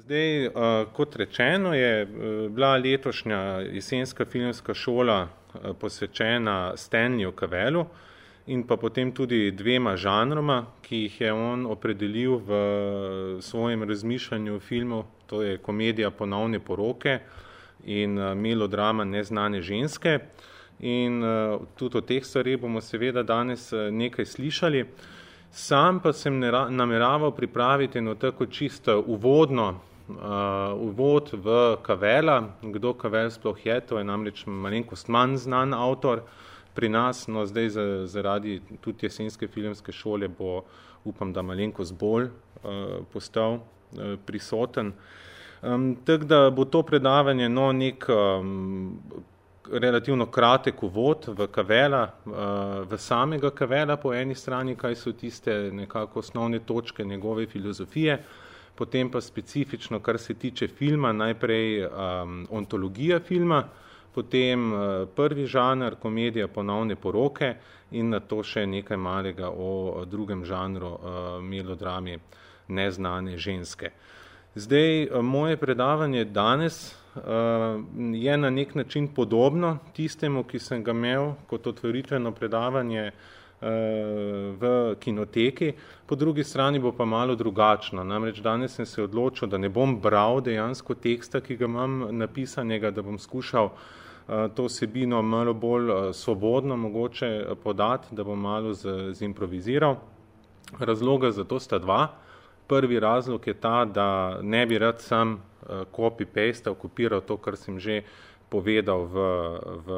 Zdaj, uh, kot rečeno, je uh, bila letošnja jesenska filmska šola uh, posvečena Stanleyju Cavelu in pa potem tudi dvema žanroma, ki jih je on opredelil v svojem razmišljanju filmu, to je komedija ponovne poroke in melodrama neznane ženske. In uh, tudi o teh stvarih bomo seveda danes nekaj slišali. Sam pa sem nameraval pripraviti eno tako čisto uvodno uh, uvod v Kavela, kdo Kavel sploh je, to je namreč malenkost manj znan avtor pri nas, no zdaj zaradi tudi jesenske filmske šole bo, upam, da malenkost bolj uh, postal uh, prisoten. Um, tako da bo to predavanje no, nek um, relativno kratek uvod v Kavela, uh, v samega Kavela po eni strani, kaj so tiste nekako osnovne točke njegove filozofije, uh, potem pa specifično, kar se tiče filma, najprej um, ontologija filma, potem uh, prvi žanr, komedija ponovne poroke in na to še nekaj malega o drugem žanru uh, melodrami neznane ženske. Zdaj, uh, moje predavanje danes uh, je na nek način podobno tistemu, ki sem ga imel kot otvoritveno predavanje uh, v kinoteki, po drugi strani bo pa malo drugačno. Namreč danes sem se odločil, da ne bom bral dejansko teksta, ki ga imam napisanega, da bom skušal eh, to sebino malo bolj eh, svobodno mogoče podati, da bom malo z, zimproviziral. Razloga za to sta dva. Prvi razlog je ta, da ne bi rad sam eh, copy-paste, kopiral to, kar sem že povedal v, v,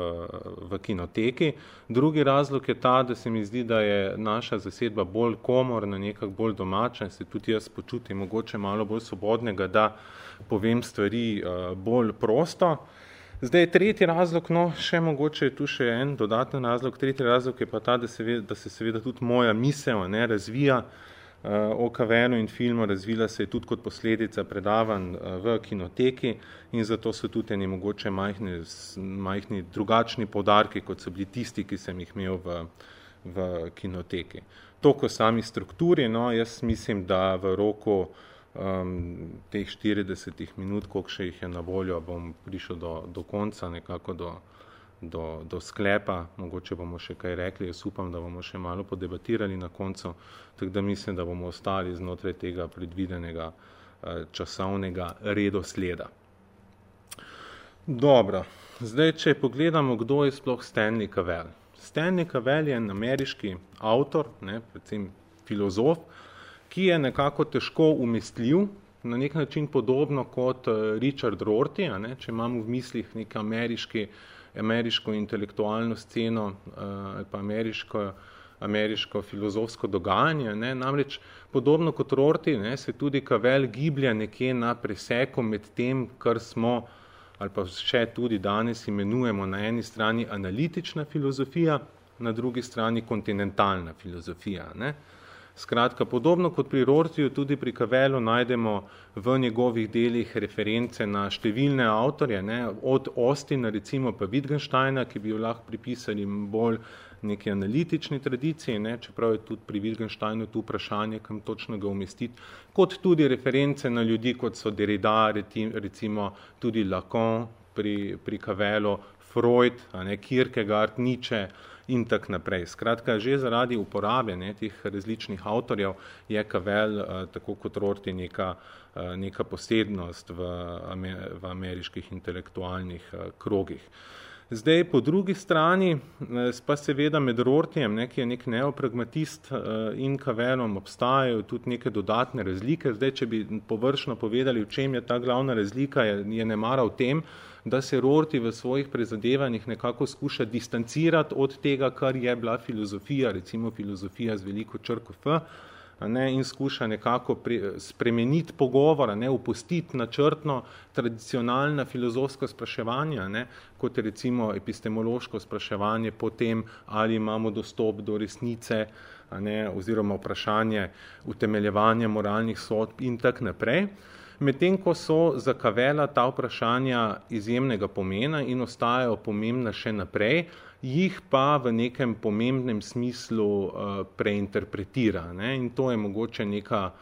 v kinoteki. Drugi razlog je ta, da se mi zdi, da je naša zasedba bolj komorna, nekako bolj domača in se tudi jaz počutim mogoče malo bolj svobodnega, da povem stvari uh, bolj prosto. Zdaj, tretji razlog, no, še mogoče je tu še en dodaten razlog, tretji razlog je pa ta, da se, da se seveda tudi moja misel ne, razvija, uh, o Kavenu in filmu razvila se je tudi kot posledica predavanj eh, v kinoteki in zato so tudi eni mogoče majhni, majhni drugačni podarki, kot so bili tisti, ki sem jih imel v, v kinoteki. To, ko sami strukturi, no, jaz mislim, da v roku um, teh 40 minut, koliko še jih je na voljo, bom prišel do, do konca, nekako do, do, do sklepa, mogoče bomo še kaj rekli, jaz upam, da bomo še malo podebatirali na koncu, tako da mislim, da bomo ostali znotraj tega predvidenega eh, časovnega redosleda. Dobro, zdaj, če pogledamo, kdo je sploh Stanley Cavell. Stanley Cavell je ameriški avtor, ne, predvsem filozof, ki je nekako težko umestljiv, na nek način podobno kot eh, Richard Rorty, a ne, če imamo v mislih nek ameriški uh, ameriško intelektualno sceno uh, ali pa ameriško, ameriško filozofsko dogajanje. Ne? Namreč podobno kot Rorty ne, se tudi Kavel giblja nekje na preseku med tem, kar smo ali pa še tudi danes imenujemo na eni strani analitična filozofija, na drugi strani kontinentalna filozofija. Ne? Uh, Skratka, podobno kot pri Rortiju, tudi pri Kavelu najdemo v njegovih delih reference na številne avtorje, ne, od Ostina, recimo pa Wittgensteina, ki bi jo lahko pripisali bolj neki analitični tradiciji, ne, čeprav je tudi pri Wittgensteinu tu vprašanje, kam točno ga umestiti, kot tudi reference na ljudi, kot so Derrida, recimo tudi Lacan pri, pri Kavelu, Freud, a ne, Kierkegaard, Nietzsche, in tak naprej. Skratka, že zaradi uporabe ne, teh različnih avtorjev je Kavel, eh, tako kot Rorty, neka, eh, neka posebnost v, v ameriških intelektualnih eh, krogih. Zdaj, po drugi strani, pa seveda med Rortijem, ne, ki je nek neopragmatist in Kavelom, obstajajo tudi neke dodatne razlike. Zdaj, če bi površno povedali, v čem je ta glavna razlika, je, je nemara v tem, da se Rorty v svojih prizadevanjih nekako skuša distancirati od tega, kar je bila filozofija, recimo filozofija z veliko črko F, ne, in skuša nekako pre, spremeniti pogovor, ne, upustiti načrtno tradicionalna filozofska spraševanja, ne, kot recimo epistemološko spraševanje po tem, ali imamo dostop do resnice, ne, oziroma vprašanje utemeljevanja moralnih sodb in tak naprej. Medtem ko so za Kavela ta vprašanja izjemnega pomena in ostajajo pomembna še naprej, jih pa v nekem pomembnem smislu uh, preinterpretira. Ne? In to je mogoče neka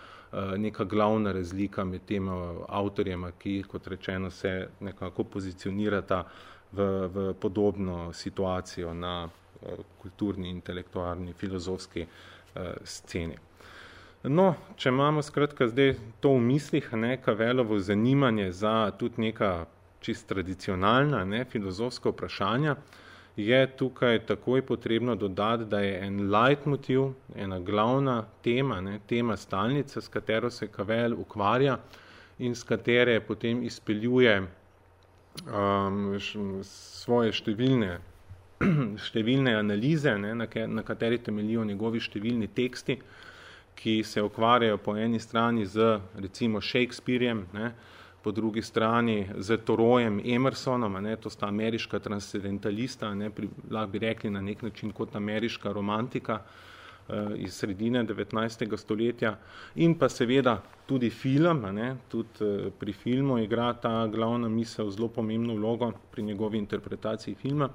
neka glavna razlika med tema avtorjema, ki, kot rečeno, se nekako pozicionirata v, v podobno situacijo na kulturni, intelektualni, filozofski sceni. No, če imamo skratka zdaj to v mislih, ne, Kavelovo zanimanje za tudi neka čist tradicionalna, ne, filozofska vprašanja, je tukaj takoj potrebno dodati, da je en leitmotiv, ena glavna tema, ne, tema stalnica, s katero se Kavel ukvarja in s katere potem izpeljuje um, svoje številne, številne analize, ne, na, na kateri temeljijo njegovi številni teksti, ki se ukvarjajo po eni strani z recimo Shakespeareem, ne, po drugi strani z Torojem Emersonom, ne, to sta ameriška transcendentalista, ne, pri, lahko bi rekli na nek način kot ameriška romantika eh, iz sredine 19. stoletja in pa seveda tudi film, ne, tudi eh, pri filmu igra ta glavna misel zelo pomembno vlogo pri njegovi interpretaciji filma.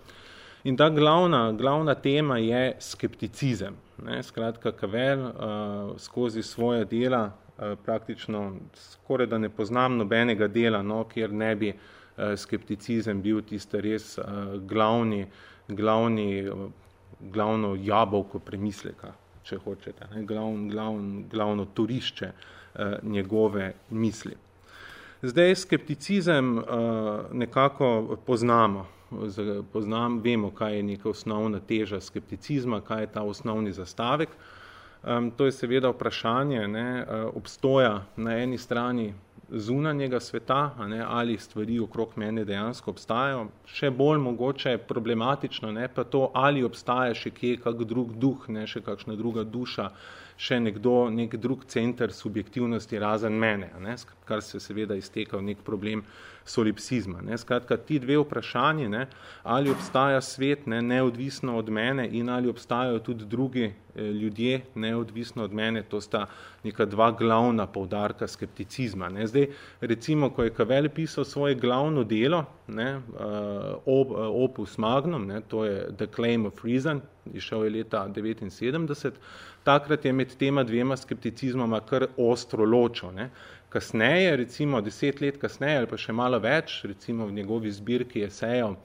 In ta glavna, glavna tema je skepticizem. Ne, skratka, Kavel uh, skozi svoje dela praktično skoraj da ne poznam nobenega dela, no, kjer ne bi uh, skepticizem bil tiste res uh, glavni, glavni, glavno jabolko premisleka, če hočete, ne, glavn, glavn, glavno turišče njegove misli. Zdaj skepticizem nekako poznamo, poznam, vemo, kaj je neka osnovna teža skepticizma, kaj je ta osnovni zastavek. Um, to je seveda vprašanje ne, obstoja na eni strani zunanjega sveta, ne, ali stvari okrog mene dejansko obstajajo. Še bolj mogoče problematično, ne, pa to, ali obstaja še kje kak drug duh, ne, še kakšna druga duša, še nekdo, nek drug center subjektivnosti razen mene, ne, kar se seveda izteka v nek problem solipsizma. Ne. Skratka, ti dve vprašanje, ne, ali obstaja svet ne, neodvisno od mene in ali obstajajo tudi drugi eh, ljudje neodvisno od mene, to sta neka dva glavna poudarka skepticizma. Ne. Zdaj, recimo, ko je Kavel pisal svoje glavno delo, ne, uh, op, uh, opus magnum, ne, to je The Claim of Reason, išel je leta 1979, takrat je med tema dvema skepticizmama kar ostro ločo. Ne kasneje, recimo deset let kasneje ali pa še malo več, recimo v njegovi zbirki esejo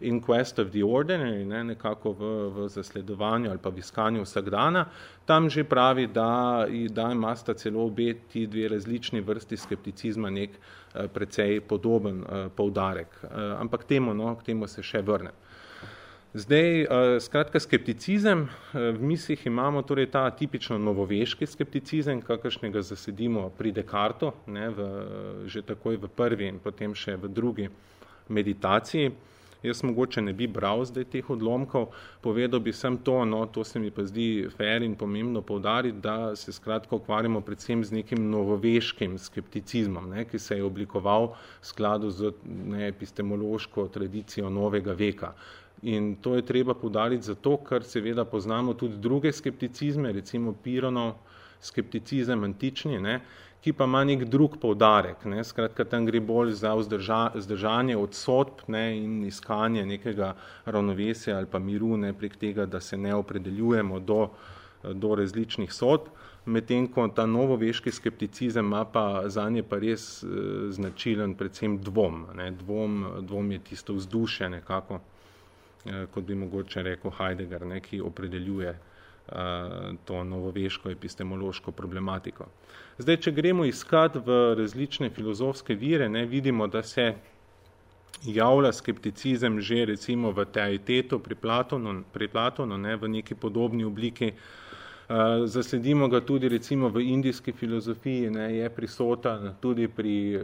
In Quest of the Ordinary, ne, nekako v, v zasledovanju ali pa v iskanju vsakdana, tam že pravi, da, da ima sta celo obe ti dve različni vrsti skepticizma nek eh, precej podoben eh, poudarek. Eh, ampak temu, no, k temu se še vrnem. Zdaj, uh, skratka, skepticizem, uh, v mislih imamo torej ta tipično novoveški skepticizem, kakršnega zasedimo pri Descartu, ne, v, že takoj v prvi in potem še v drugi meditaciji. Jaz mogoče ne bi bral zdaj teh odlomkov, povedal bi sem to, no, to se mi pa zdi fair in pomembno poudariti, da se skratka ukvarjamo predvsem z nekim novoveškim skepticizmom, ne, ki se je oblikoval v skladu z ne, epistemološko tradicijo novega veka. In to je treba podariti zato, ker seveda poznamo tudi druge skepticizme, recimo Pironov skepticizem antični, ne, ki pa ima nek drug poudarek. Ne. Skratka, tam gre bolj za vzdrža, vzdržanje od sodb ne, in iskanje nekega ravnovesja ali pa miru ne, prek tega, da se ne opredeljujemo do, do različnih sodb. Medtem ko ta novoveški skepticizem ima pa zanje pa res e, značilen predvsem dvom. Ne. Dvom, dvom je tisto vzdušje nekako, Eh, kot bi mogoče rekel Heidegger, ne, ki opredeljuje uh, to novoveško epistemološko problematiko. Zdaj, če gremo iskat v različne filozofske vire, ne, vidimo, da se javlja skepticizem že recimo v teaitetu pri Platonu, pri Platonu ne, v neki podobni obliki uh, Eh, zasledimo ga tudi recimo v indijski filozofiji, ne, je prisoten, tudi pri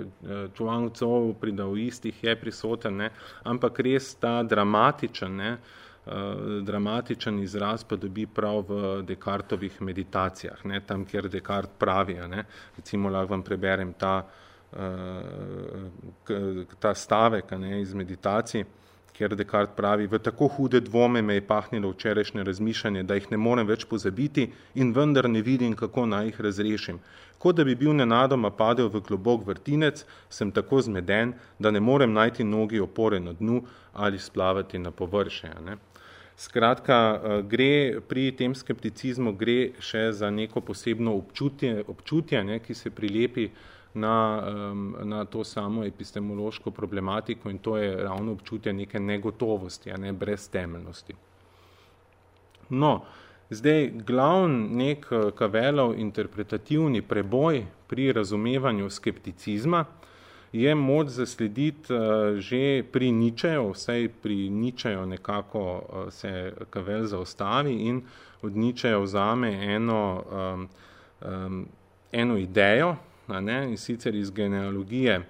Chuang Tzu, pri daoistih je prisoten, ne, ampak res ta dramatičen, ne, uh, dramatičen izraz pa dobi prav v Descartovih meditacijah, ne, tam, kjer Descartes pravi, ne, recimo lahko vam preberem ta, ta stavek ne, iz meditacij, kjer Descartes pravi, v tako hude dvome me je pahnilo včerajšnje razmišljanje, da jih ne morem več pozabiti in vendar ne vidim, kako naj jih razrešim. Kot da bi bil nenadoma padel v globok vrtinec, sem tako zmeden, da ne morem najti nogi opore na dnu ali splavati na površje. Ne? Skratka, gre pri tem skepticizmu gre še za neko posebno občutje, občutje ne, ki se prilepi na, na to samo epistemološko problematiko in to je ravno občutje neke negotovosti, a ne brez temeljnosti. No, zdaj, glavn nek eh, kavelov interpretativni preboj pri razumevanju skepticizma je moč zaslediti uh, že pri Ničejo, vsaj pri Ničejo nekako uh, se kavel zaostavi in od Ničeja vzame eno, um, um, eno idejo, ne, in sicer iz genealogije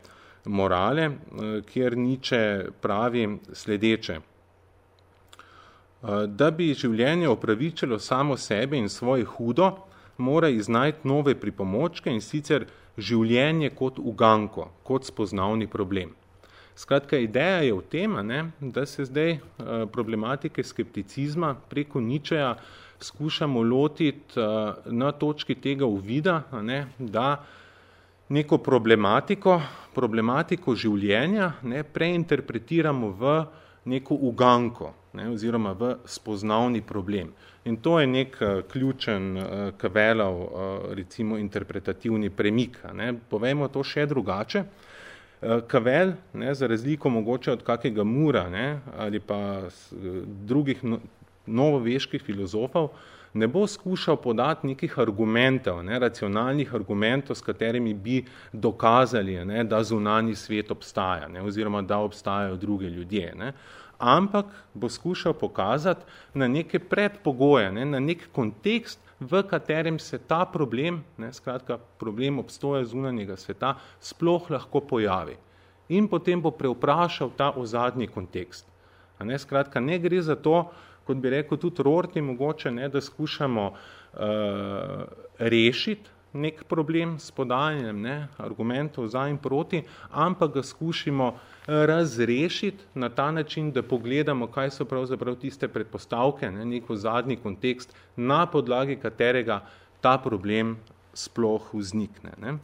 morale, uh, kjer Niče pravi sledeče. Eh, da bi življenje opravičilo samo sebe in svoje hudo, mora iznajti nove pripomočke in sicer življenje kot uganko, kot spoznavni problem. Skratka, ideja je v tem, ne, da se zdaj eh, problematike skepticizma preko ničeja skušamo lotiti eh, na točki tega uvida, ne, da neko problematiko, problematiko življenja ne, preinterpretiramo v neko uganko, ne, oziroma v spoznavni problem. In to je nek uh, ključen uh, kavelov, uh, recimo, interpretativni premik. Ne. Povejmo to še drugače. Uh, kavel, ne, za razliko mogoče od kakega mura ne, ali pa uh, drugih no, novoveških filozofov, ne bo skušal podati nekih argumentov, ne, racionalnih argumentov, s katerimi bi dokazali, ne, da zunani svet obstaja, ne, oziroma da obstajajo druge ljudje. Ne ampak bo skušal pokazati na neke predpogoje, ne, na nek kontekst, v katerem se ta problem, ne, skratka problem obstoja zunanjega sveta, sploh lahko pojavi. In potem bo preuprašal ta ozadnji kontekst. A ne, skratka, ne gre za to, kot bi rekel tudi Rorti, mogoče, ne, da skušamo uh, rešiti nek problem s podajanjem ne, argumentov za in proti, ampak ga skušimo razrešiti na ta način, da pogledamo, kaj so pravzaprav tiste predpostavke, ne, neko zadnji kontekst, na podlagi katerega ta problem sploh vznikne. Ne.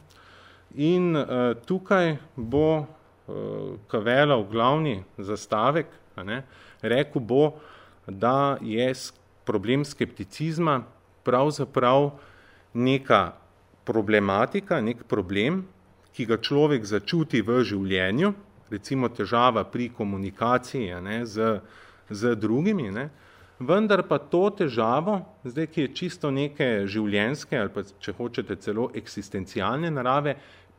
In uh, tukaj bo uh, Kavelov glavni zastavek, ne, rekel bo, da je problem skepticizma pravzaprav neka problematika, nek problem, ki ga človek začuti v življenju, recimo težava pri komunikaciji ne, z, z drugimi, ne, vendar pa to težavo, zdaj, ki je čisto neke življenjske ali pa, če hočete, celo eksistencialne narave,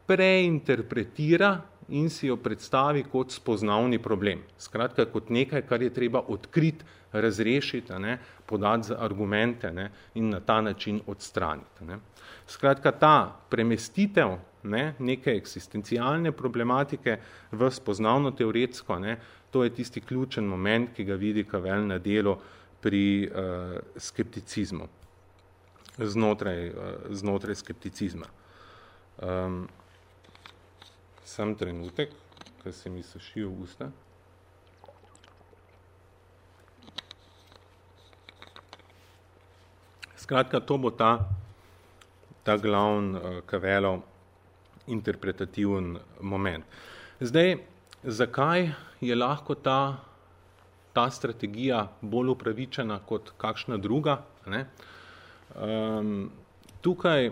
preinterpretira in si jo predstavi kot spoznavni problem. Skratka, kot nekaj, kar je treba odkriti, razrešiti, ne, podati za argumente ne, in na ta način odstraniti. Ne. Skratka, ta premestitev ne, neke eksistencialne problematike v spoznavno teoretsko, ne, to je tisti ključen moment, ki ga vidi Kavel na delo pri uh, skepticizmu, znotraj, uh, znotraj skepticizma. Um, sam trenutek, ker se mi sušijo usta. Skratka, to bo ta, ta glavn uh, Kavelov interpretativen moment. Zdaj, zakaj je lahko ta, ta strategija bolj upravičena kot kakšna druga? Ne? Um, tukaj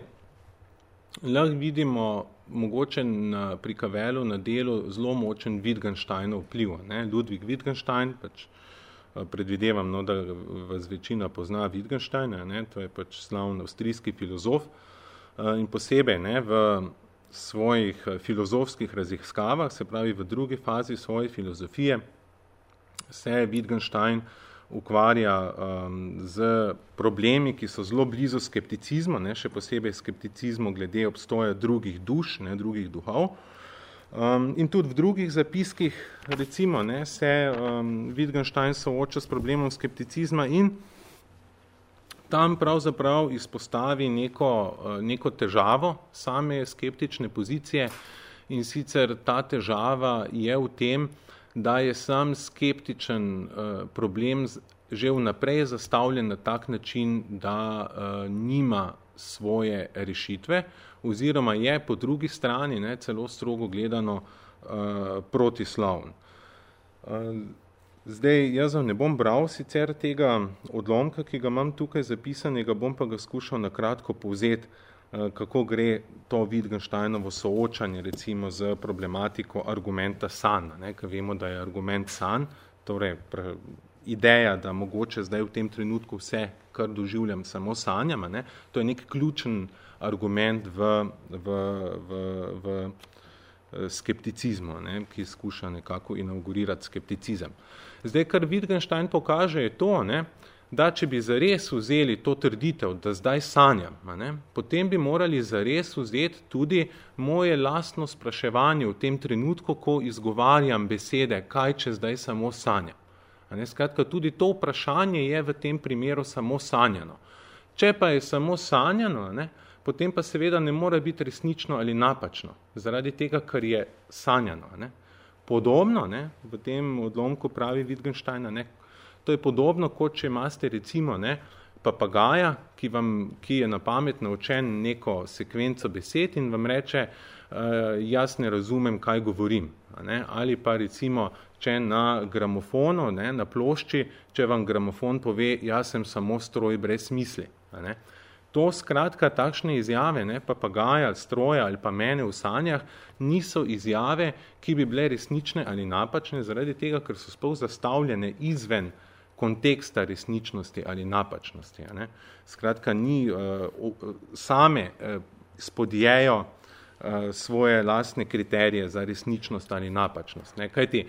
lahko vidimo mogoče na, pri Kavelu na delu zelo močen Wittgensteinov vpliv. Ne? Ludwig Wittgenstein, pač eh, predvidevam, no, da vas večina pozna Wittgensteina, ne? to je pač slavn avstrijski filozof eh, in posebej ne, v svojih eh, filozofskih raziskavah, se pravi v drugi fazi svoje filozofije, se Wittgenstein ukvarja um, z problemi, ki so zelo blizu skepticizmu, ne, še posebej skepticizmu glede obstoja drugih duš, ne, drugih duhov. Um, in tudi v drugih zapiskih, recimo, ne, se um, Wittgenstein sooča s problemom skepticizma in tam pravzaprav izpostavi neko, eh, neko težavo same skeptične pozicije in sicer ta težava je v tem, da je sam skeptičen eh, problem že vnaprej zastavljen na tak način, da eh, nima svoje rešitve oziroma je po drugi strani ne, celo strogo gledano protislovn. Zdaj, jaz ne bom bral sicer tega odlomka, ki ga imam tukaj zapisanega, bom pa ga skušal na kratko povzeti, eh, kako gre to Wittgensteinovo soočanje recimo z problematiko argumenta san, ne, ker vemo, da je argument san, torej ideja, da mogoče zdaj v tem trenutku vse, kar doživljam, samo sanjam, ne, to je nek ključen argument v, v, v, v eh, skepticizmu, ne, ki skuša nekako inaugurirati skepticizem. Zdaj, kar Wittgenstein pokaže, je to, ne, da če bi zares vzeli to trditev, da zdaj sanjam, ne, potem bi morali zares vzeti tudi moje lastno spraševanje v tem trenutku, ko izgovarjam besede, kaj če zdaj samo sanjam. Ne, skratka, tudi to vprašanje je v tem primeru samo sanjano. Če pa je samo sanjano, ne, potem pa seveda ne more biti resnično ali napačno, zaradi tega, kar je sanjano. Ne. Podobno, ne, v tem odlomku pravi Wittgensteina, ne, to je podobno, kot če imate recimo ne, papagaja, ki, vam, ki je na pamet naučen neko sekvenco besed in vam reče, uh, jaz ne razumem, kaj govorim. Ne, ali pa recimo, če na gramofonu, ne, na plošči, če vam gramofon pove, jaz sem samo stroj brez misli. Ne. To skratka, takšne izjave, ne, papagaja, stroja ali pa mene v sanjah, niso izjave, ki bi bile resnične ali napačne, zaradi tega, ker so sploh zastavljene izven konteksta resničnosti ali napačnosti. Ne. Skratka, ni uh, same uh, spodjejo uh, svoje lastne kriterije za resničnost ali napačnost. Ne. Kajti,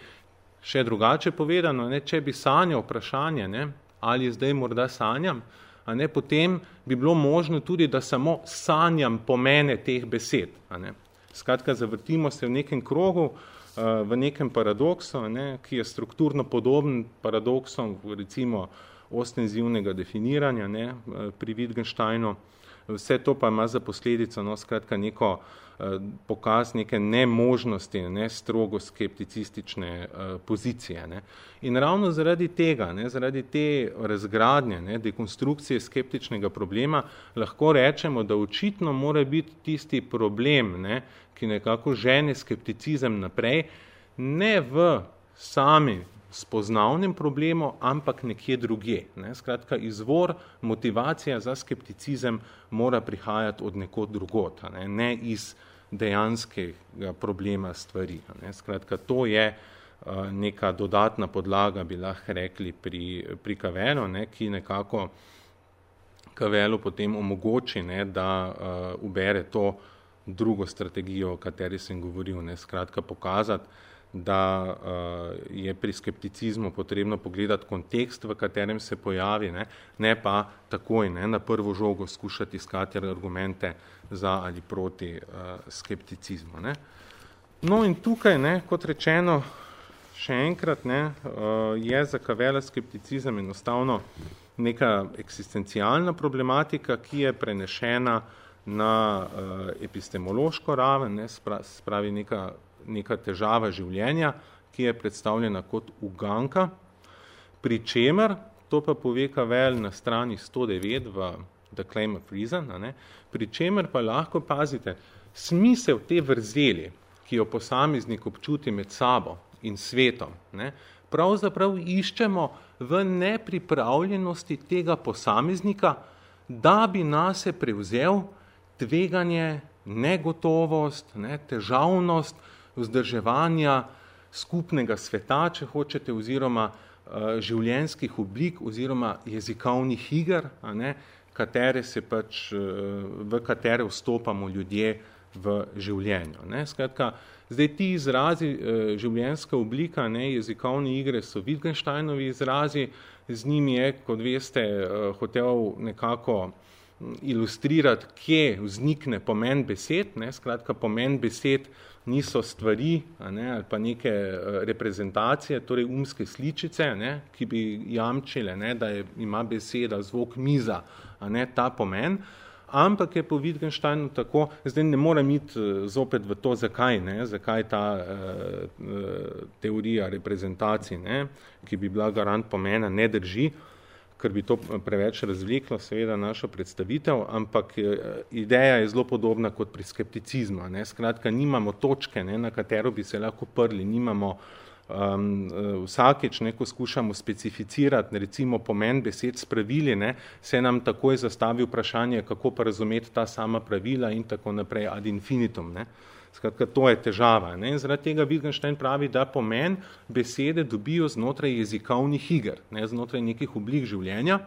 še drugače povedano, ne, če bi sanjal vprašanje, ne, ali zdaj morda sanjam, a ne, potem bi bilo možno tudi, da samo sanjam pomene teh besed. A ne. Skratka, zavrtimo se v nekem krogu, v nekem paradoksu, ne, ki je strukturno podoben paradoksom, recimo, ostenzivnega definiranja ne, pri Wittgensteinu. Vse to pa ima za posledico no, skratka, neko Eh, pokaz neke nemožnosti, ne strogo skepticistične uh, pozicije. Ne. In ravno zaradi tega, ne, zaradi te razgradnje, ne, dekonstrukcije skeptičnega problema, lahko rečemo, da očitno mora biti tisti problem, ne, ki nekako žene skepticizem naprej, ne v sami spoznavnem problemu, ampak nekje drugje. Ne. Skratka, izvor, motivacija za skepticizem mora prihajati od nekod drugot, ne, ne iz dejanskega problema stvari. Ne. Skratka, to je neka dodatna podlaga, bi lahko rekli, pri, pri Kavelu, ne, ki nekako Kavelu potem omogoči, ne, da uh, ubere to drugo strategijo, o kateri sem govoril. Ne. Skratka, pokazati, da uh, je pri skepticizmu potrebno pogledati kontekst, v katerem se pojavi, ne, ne pa takoj ne, na prvo žogo skušati iskati argumente za ali proti uh, skepticizmu. Ne. No in tukaj, ne, kot rečeno, še enkrat ne, uh, je za Kavela skepticizem enostavno neka eksistencialna problematika, ki je prenešena na uh, epistemološko raven, ne, spravi neka neka težava življenja, ki je predstavljena kot uganka, pri čemer, to pa pove Kavel na strani 109 v The Claim of Reason, ne, pri čemer pa lahko pazite, smisel te vrzeli, ki jo posameznik občuti med sabo in svetom, ne, pravzaprav iščemo v nepripravljenosti tega posameznika, da bi nase prevzel tveganje, negotovost, ne, težavnost, vzdrževanja skupnega sveta, če hočete, oziroma uh, življenjskih oblik oziroma jezikovnih iger, a ne, katere se pač, uh, v katere vstopamo ljudje v življenju. Ne. Skratka, zdaj ti izrazi, uh, življenjska oblika, ne, jezikovne igre so Wittgensteinovi izrazi, z njimi je, kot veste, hotel nekako ilustrirati, kje vznikne pomen besed, ne, skratka, pomen besed niso stvari ne, ali pa neke eh, reprezentacije, torej umske sličice, ne, ki bi jamčile, ne, da je, ima beseda, zvok miza, a ne, ta pomen, ampak je po Wittgensteinu tako, zdaj ne moram iti eh, zopet v to, zakaj, ne, zakaj ta uh, teorija reprezentacij, ne, ki bi bila garant pomena, ne drži, ker bi to preveč razvliklo seveda našo predstavitev, ampak eh, ideja je zelo podobna kot pri skepticizmu. Ne? Skratka, nimamo točke, ne, na katero bi se lahko prli, nimamo um, vsakeč neko skušamo specificirati, recimo pomen besed s pravili, ne, se nam takoj zastavi vprašanje, kako pa razumeti ta sama pravila in tako naprej ad infinitum. Ne. Skratka, to je težava. Ne. In zaradi tega Wittgenstein pravi, da pomen besede dobijo znotraj jezikovnih iger, ne, znotraj nekih oblik življenja,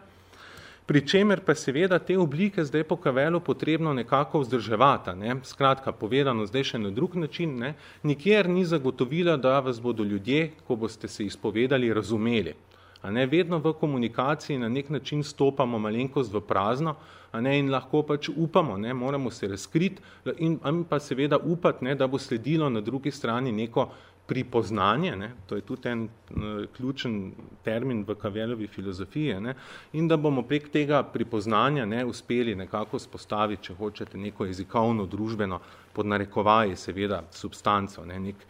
pri čemer pa seveda te oblike zdaj po kavelu potrebno nekako vzdrževati. Ne? Skratka, povedano zdaj še na drug način, ne? nikjer ni zagotovila, da vas bodo ljudje, ko boste se izpovedali, razumeli. Ne, vedno v komunikaciji na nek način stopamo malenkost v prazno ne, in lahko pač upamo, ne, moramo se razkriti in, in pa seveda upati, ne, da bo sledilo na drugi strani neko pripoznanje, ne, to je tudi en uh, ključen termin v Kavelovi filozofiji, ne, in da bomo prek tega pripoznanja ne, uspeli nekako spostaviti, če hočete, neko jezikovno, družbeno, pod narekovaji seveda substanco, ne, nek,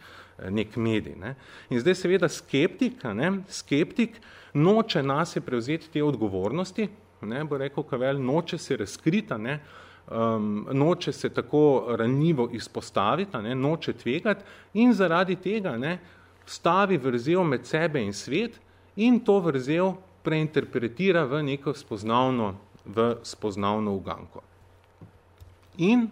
nek medij. Ne. In zdaj seveda skeptik, ne, skeptik noče nase prevzeti te odgovornosti, ne, bo rekel Kavel, noče se razkrita, ne, uh, um, noče se tako ranljivo izpostaviti, ne, noče tvegati in zaradi tega ne, stavi vrzel med sebe in svet in to vrzel preinterpretira v neko spoznavno, v spoznavno uganko. In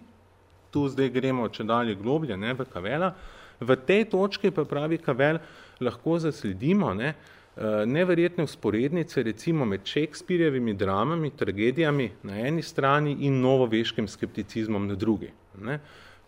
tu zdaj gremo če dalje globlje ne, v Kavela, v tej točki pa pravi Kavel, lahko zasledimo, ne, Eh, neverjetne usporednice recimo med Shakespearevimi dramami, tragedijami na eni strani in novoveškim skepticizmom na drugi. Ne.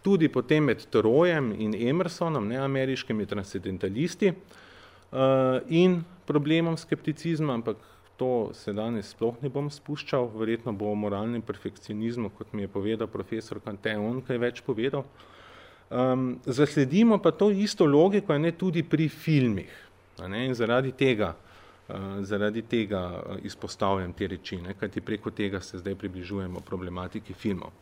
Tudi potem med Trojem in Emersonom, ne, ameriškimi transcendentalisti uh, in problemom skepticizma, ampak to se danes sploh ne bom spuščal, verjetno bo o moralnem perfekcionizmu, kot mi je povedal profesor Kante, on kaj več povedal. Um, zasledimo pa to isto logiko, ne tudi pri filmih. In zaradi tega, uh, zaradi tega uh, izpostavljam te reči, ne? kajti preko tega se zdaj približujemo problematiki filmov.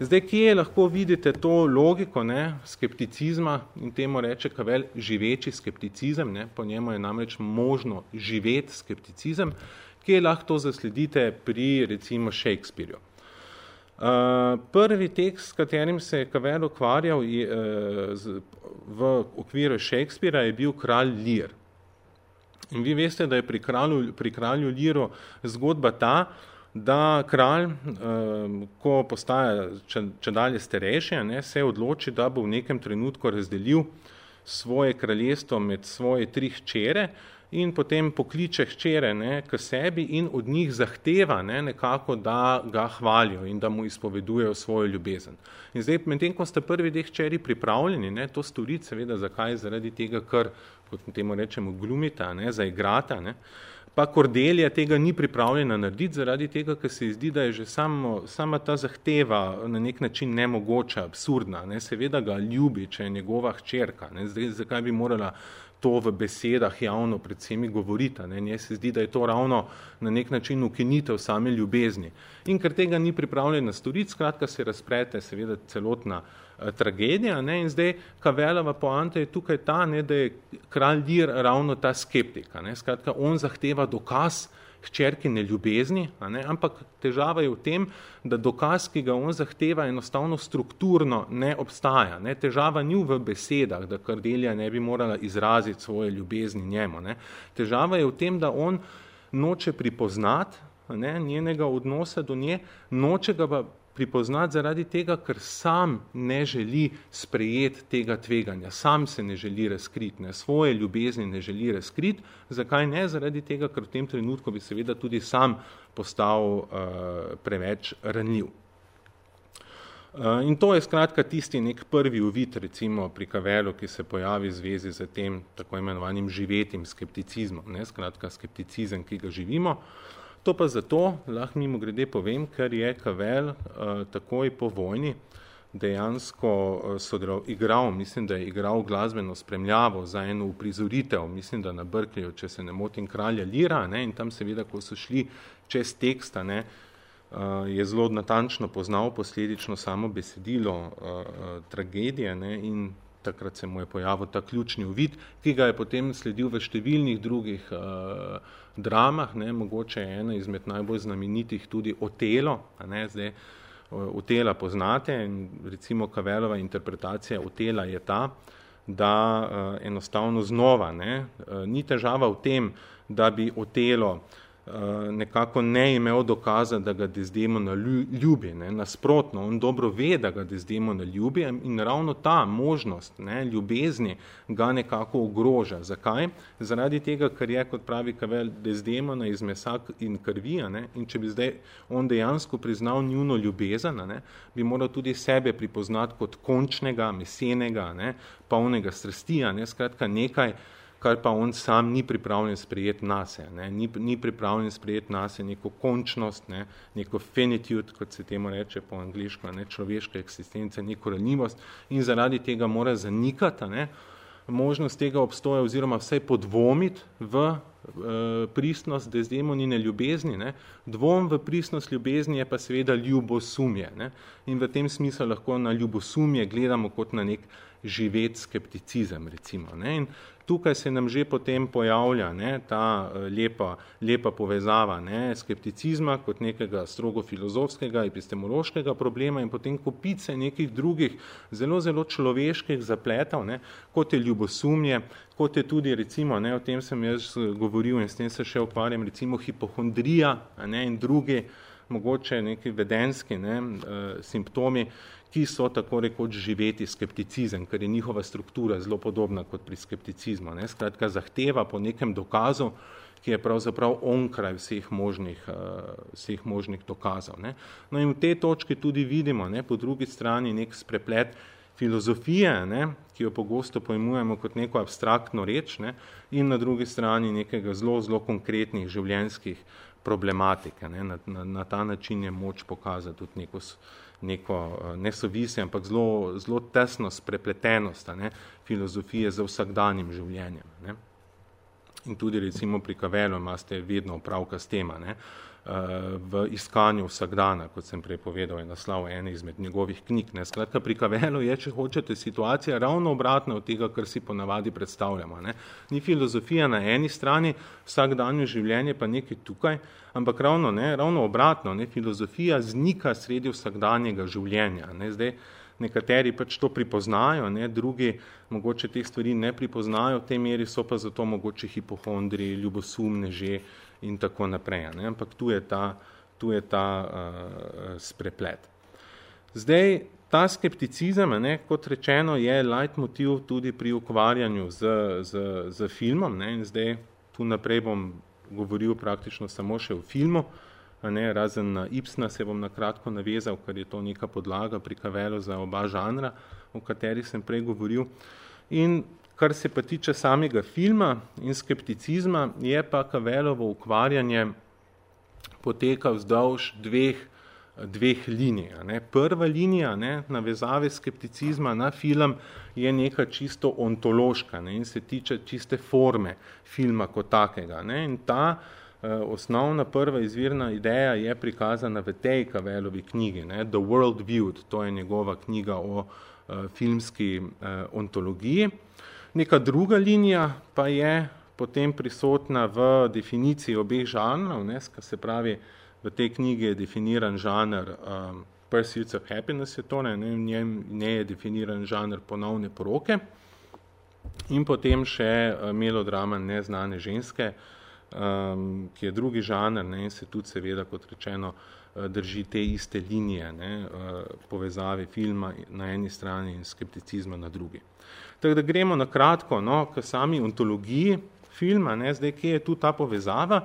Zdaj, kje lahko vidite to logiko ne, skepticizma in temu reče Kavel živeči skepticizem, ne, po njemu je namreč možno živeti skepticizem, kje lahko to zasledite pri recimo Shakespeareu. Uh, prvi tekst, s katerim se je Kavel ukvarjal je, uh, z, v okviru Shakespearea, je bil kralj Lear. In vi veste, da je pri kralju, pri kralju Liro zgodba ta, da kralj, eh, ko postaja če, če dalje starejši, ne, se odloči, da bo v nekem trenutku razdelil svoje kraljestvo med svoje tri hčere in potem pokliče hčere ne, k sebi in od njih zahteva ne, nekako, da ga hvalijo in da mu izpovedujejo svojo ljubezen. In zdaj, medtem, ko ste prvi deh hčeri pripravljeni, ne, to storiti, seveda, zakaj? Zaradi tega, ker kot temu rečemo, glumita, ne, zaigrata, ne, pa Kordelija tega ni pripravljena narediti zaradi tega, ker se zdi, da je že samo, sama ta zahteva na nek način nemogoča, absurdna. Ne, seveda ga ljubi, če je njegova hčerka. Ne, zdaj, zakaj bi morala to v besedah javno pred vsemi govoriti. Ne? Nje se zdi, da je to ravno na nek način ukinitev same ljubezni. In ker tega ni pripravljena storiti, skratka se razprete seveda celotna eh, tragedija. Ne? In zdaj Kavelova poanta je tukaj ta, ne, da je kralj Dir ravno ta skeptika. Ne? Skratka, on zahteva dokaz, hčerkine ljubezni, a ne? ampak težava je v tem, da dokaz, ki ga on zahteva, enostavno strukturno ne obstaja. Ne? Težava ni v besedah, da Kardelija ne bi morala izraziti svoje ljubezni njemu. Ne? Težava je v tem, da on noče pripoznati ne, njenega odnosa do nje, noče ga pa pripoznati zaradi tega, ker sam ne želi sprejeti tega tveganja, sam se ne želi razkriti, ne, svoje ljubezni ne želi razkriti. Zakaj ne? Zaradi tega, ker v tem trenutku bi seveda tudi sam postal uh, preveč ranljiv. Uh, in to je skratka tisti nek prvi uvid, recimo pri Kavelu, ki se pojavi v zvezi z tem tako imenovanim živetim skepticizmom, ne, skratka skepticizem, ki ga živimo. Uh, To pa zato, lahko mimo grede povem, ker je Kavel uh, takoj po vojni dejansko uh, sodeloval, igral, mislim, da je igral glasbeno spremljavo za eno uprizoritev, mislim, da na Brklju, če se ne motim, kralja Lira, ne, in tam seveda, ko so šli čez teksta, ne, uh, je zelo natančno poznal posledično samo besedilo uh, uh, tragedije ne, in takrat se mu je pojavil ta ključni uvid, ki ga je potem sledil v številnih drugih uh, dramah, ne, mogoče ena izmed najbolj znamenitih tudi Otelo, a ne, zdaj Otela poznate in recimo Kavelova interpretacija Otela je ta, da uh, enostavno znova, ne, uh, ni težava v tem, da bi otelo uh, Eh, nekako ne imel dokaza, da ga Dezdemona ljubi. Ne. Nasprotno, on dobro ve, da ga Dezdemona ljubi in ravno ta možnost ne, ljubezni ga nekako ogroža. Zakaj? Zaradi tega, ker je, kot pravi Kavel, Dezdemona iz mesa in krvija ne, in če bi zdaj on dejansko priznal njuno ljubezen, ne, bi moral tudi sebe pripoznati kot končnega, mesenega, ne, polnega strastija, ne, skratka nekaj, kar pa on sam ni pripravljen sprejeti nase. Ne? Ni, ni pripravljen sprejeti nase neko končnost, ne? neko finitude, kot se temu reče po angliško, ne? človeška eksistenca, neko ranljivost in zaradi tega mora zanikati ne? možnost tega obstoja oziroma vsaj podvomiti v e, pristnost dezdemonine ljubezni. Ne? Dvom v pristnost ljubezni je pa seveda ljubosumje. Ne? In v tem smislu lahko na ljubosumje gledamo kot na nek živet skepticizem, recimo. Ne? In tukaj se nam že potem pojavlja ne, ta eh, lepa, lepa povezava ne, skepticizma kot nekega strogo filozofskega, epistemološkega problema in potem kopice nekih drugih zelo, zelo človeških zapletov, ne, kot je ljubosumje, kot je tudi, recimo, ne, o tem sem jaz govoril in s tem se še ukvarjam, recimo hipohondrija ne, in drugi, mogoče neki vedenski ne, eh, simptomi, ki so tako rekoč živeti skepticizem, ker je njihova struktura zelo podobna kot pri skepticizmu. Ne? Skratka, zahteva po nekem dokazu, ki je pravzaprav onkraj vseh možnih, uh, vseh možnih dokazov. Ne? No in v tej točki tudi vidimo ne, po drugi strani nek spreplet filozofije, ne, ki jo pogosto pojmujemo kot neko abstraktno reč, ne, in na drugi strani nekega zelo, zelo konkretnih življenjskih problematike. Ne. Na, na, na ta način je moč pokazati tudi neko neko eh, nesovisje, ampak zelo, zelo tesno sprepletenost ne, filozofije za vsakdanjim življenjem. Ne. In tudi recimo pri Kavelu imate vedno opravka s tema. Ne. Eh, v iskanju vsakdana, kot sem prej povedal, je naslov ene izmed njegovih knjig. Ne. Skratka, pri Kavelu je, če hočete, situacija ravno obratna od tega, kar si ponavadi predstavljamo. Ne. Ni filozofija na eni strani, vsakdanje življenje pa nekaj tukaj, ampak ravno, ne, ravno obratno, ne, filozofija znika sredi vsakdanjega življenja. Ne. Zdaj, nekateri pač to pripoznajo, ne, drugi mogoče teh stvari ne pripoznajo, v tej meri so pa zato mogoče hipohondri, ljubosumne že, in tako naprej. Ne? Ampak tu je ta, tu je ta uh, spreplet. Zdaj, ta skepticizem, ne, kot rečeno, je leitmotiv tudi pri ukvarjanju z, z, z filmom. Ne? In zdaj, tu naprej bom govoril praktično samo še o filmu, ne, razen na Ipsna se bom nakratko navezal, ker je to neka podlaga pri Kavelu za oba žanra, o katerih sem prej govoril. In kar se pa tiče samega filma in skepticizma, je pa Kavelovo ukvarjanje poteka vzdolž dveh, dveh linij. Ne. Prva linija ne, navezave skepticizma na film je neka čisto ontološka ne, in se tiče čiste forme filma kot takega. Ne. In ta eh, osnovna prva izvirna ideja je prikazana v tej Kavelovi knjigi, ne, The World Viewed, to je njegova knjiga o eh, filmski eh, ontologiji. Neka druga linija pa je potem prisotna v definiciji obeh žanrov, ne, se pravi, v tej knjigi je definiran žanr um, Pursuits of Happiness, je to, ne, v njem ne je definiran žanr ponovne poroke. In potem še uh, melodrama neznane ženske, um, ki je drugi žanr ne, in se tudi seveda, kot rečeno, uh, drži te iste linije ne, uh, povezave filma na eni strani in skepticizma na drugi. Tako da gremo na kratko no, k sami ontologiji filma, ne, zdaj, kje je tu ta povezava.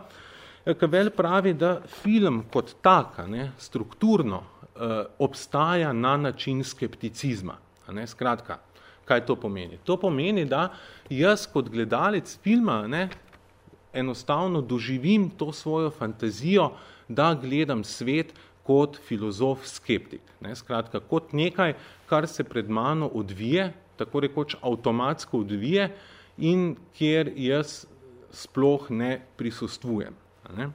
Eh, Kavel pravi, da film kot taka, ne, strukturno, eh, obstaja na način skepticizma. Ne, skratka, kaj to pomeni? To pomeni, da jaz kot gledalec filma ne, enostavno doživim to svojo fantazijo, da gledam svet kot filozof skeptik. Ne, skratka, kot nekaj, kar se pred mano odvije, tako rekoč avtomatsko odvije in kjer jaz sploh ne prisustvujem. Ne?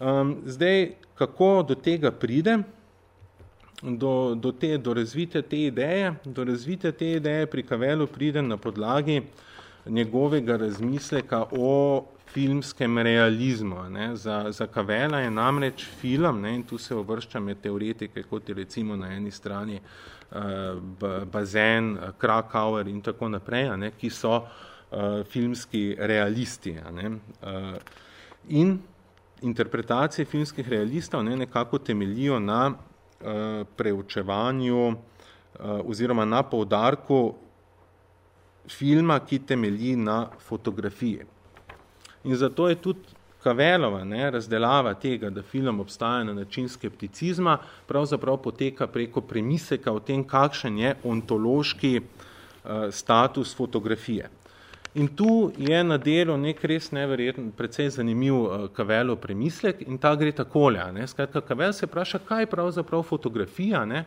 Um, zdaj, kako do tega pride, do, do, te, do razvite te ideje, do razvite te ideje pri Kavelu pride na podlagi njegovega razmisleka o filmskem realizmu. Ne. Za, za Kavela je namreč film, ne, in tu se uvršča med teoretike, kot je recimo na eni strani Bazen, Krakauer in tako naprej, ne, ki so filmski realisti. Ne. In interpretacije filmskih realistov ne, nekako temelijo na preučevanju oziroma na poudarku filma, ki temelji na fotografiji. In zato je tudi Kavelova ne, razdelava tega, da film obstaja na način skepticizma, pravzaprav poteka preko premiseka o tem, kakšen je ontološki uh, status fotografije. In tu je na delu nek res neverjeten, precej zanimiv uh, Kavelov premislek in ta gre takole. Ne. Skratka, Kavel se praša, kaj je pravzaprav fotografija, ne,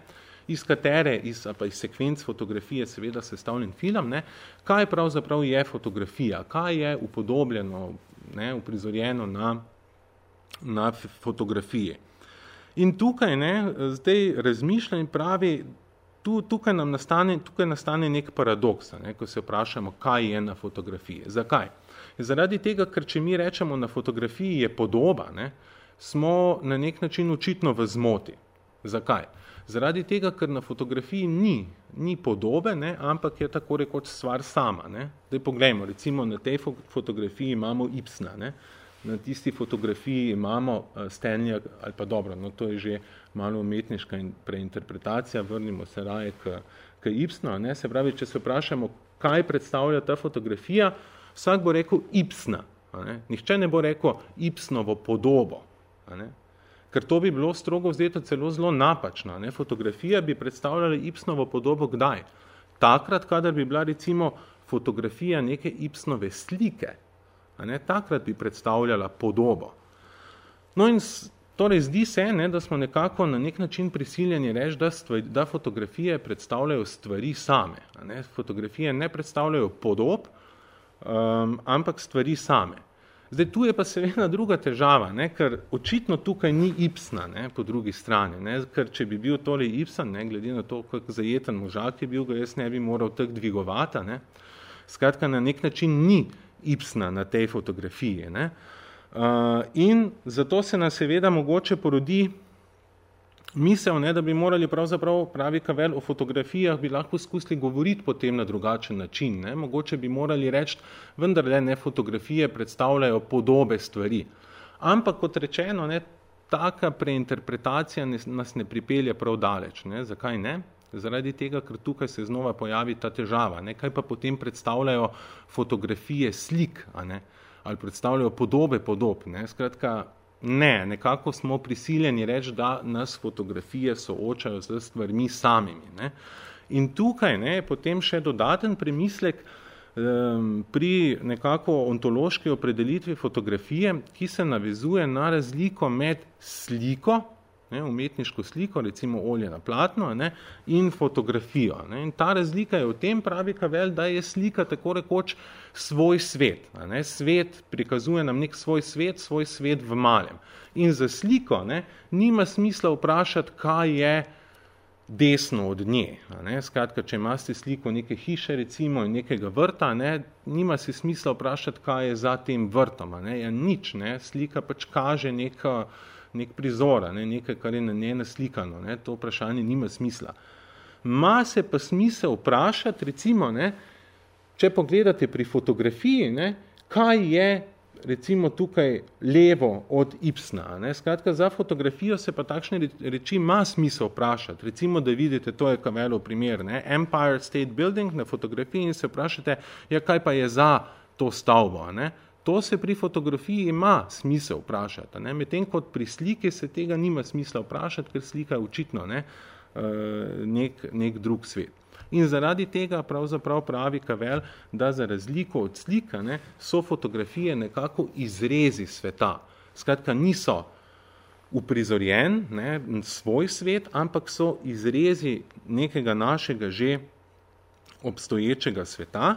iz katere, iz, pa iz sekvenc fotografije seveda sestavljen film, ne, kaj pravzaprav je fotografija, kaj je upodobljeno, ne, uprizorjeno na, na fotografiji. In tukaj, ne, zdaj razmišljam pravi, tu, tukaj nam nastane, tukaj nastane nek paradoks, ne, ko se vprašamo, kaj je na fotografiji. Zakaj? Zaradi tega, ker če mi rečemo, na fotografiji je podoba, ne, smo na nek način očitno v zmoti. Zakaj? Zaradi tega, ker na fotografiji ni, ni podobe, ne, ampak je tako rekoč stvar sama. Ne. Zdaj poglejmo, recimo na tej fotografiji imamo Ipsna, ne. na tisti fotografiji imamo uh, Stanleya, ali pa dobro, no to je že malo umetniška in preinterpretacija, vrnimo se raje k, k Ipsna. Ne. Se pravi, če se vprašamo, kaj predstavlja ta fotografija, vsak bo rekel Ipsna. Ne. Nihče ne bo rekel Ipsnovo podobo. Ne ker to bi bilo strogo vzeto celo zelo napačno. Ne? Fotografija bi predstavljala Ipsnovo podobo kdaj? Takrat, kadar bi bila recimo fotografija neke Ipsnove slike, a ne? takrat bi predstavljala podobo. No in torej zdi se, ne, da smo nekako na nek način prisiljeni reči, da, stvari, da fotografije predstavljajo stvari same. A ne? Fotografije ne predstavljajo podob, um, ampak stvari same. Zdaj, tu je pa seveda druga težava, ne, ker očitno tukaj ni Ipsna ne, po drugi strani, ne, ker če bi bil tole Ipsan, ne, glede na to, kak zajeten možak je bil, ga jaz ne bi moral tak dvigovati, ne. skratka, na nek način ni Ipsna na tej fotografiji. Ne. Uh, in zato se nas seveda mogoče porodi misel, ne, da bi morali pravzaprav, pravi Kavel, o fotografijah bi lahko skusili govoriti potem na drugačen način. Ne. Mogoče bi morali reči, vendar le ne fotografije predstavljajo podobe stvari. Ampak, kot rečeno, ne, taka preinterpretacija ne, nas ne pripelje prav daleč. Ne. Zakaj ne? Zaradi tega, ker tukaj se znova pojavi ta težava. Ne. Kaj pa potem predstavljajo fotografije slik, a ne? ali predstavljajo podobe podob. Ne. Skratka, Ne, nekako smo prisiljeni reči, da nas fotografije soočajo z stvarmi samimi. Ne. In tukaj ne, potem še dodaten premislek um, pri nekako ontološki opredelitvi fotografije, ki se navezuje na razliko med sliko, ne, umetniško sliko, recimo olje na platno, ne, in fotografijo. Ne. In ta razlika je v tem, pravi Kavel, da je slika tako rekoč svoj svet. Ne. Svet prikazuje nam nek svoj svet, svoj svet v malem. In za sliko ne, nima smisla vprašati, kaj je desno od nje. Ne. Skratka, če imate sliko neke hiše recimo in nekega vrta, ne, nima si smisla vprašati, kaj je za tem vrtom. Ne. Ja, nič, ne. slika pač kaže neka nek prizor, ne, nekaj, kar je na njej naslikano, ne, to vprašanje nima smisla. Ma se pa smisel vprašati, recimo, ne, če pogledate pri fotografiji, ne, kaj je recimo tukaj levo od Ipsna. Ne? Skratka, za fotografijo se pa takšne reči ima smisel vprašati. Recimo, da vidite, to je Kavelov primer, ne? Empire State Building na fotografiji in se vprašate, ja, kaj pa je za to stavbo. Ne? To se pri fotografiji ima smisel vprašati. Ne? Medtem kot pri sliki se tega nima smisla vprašati, ker slika je očitno ne? Eh, nek, nek drug svet. In zaradi tega pravzaprav pravi Kavel, da za razliko od slika ne, so fotografije nekako izrezi sveta. Skratka, niso uprizorjen ne, svoj svet, ampak so izrezi nekega našega že obstoječega sveta,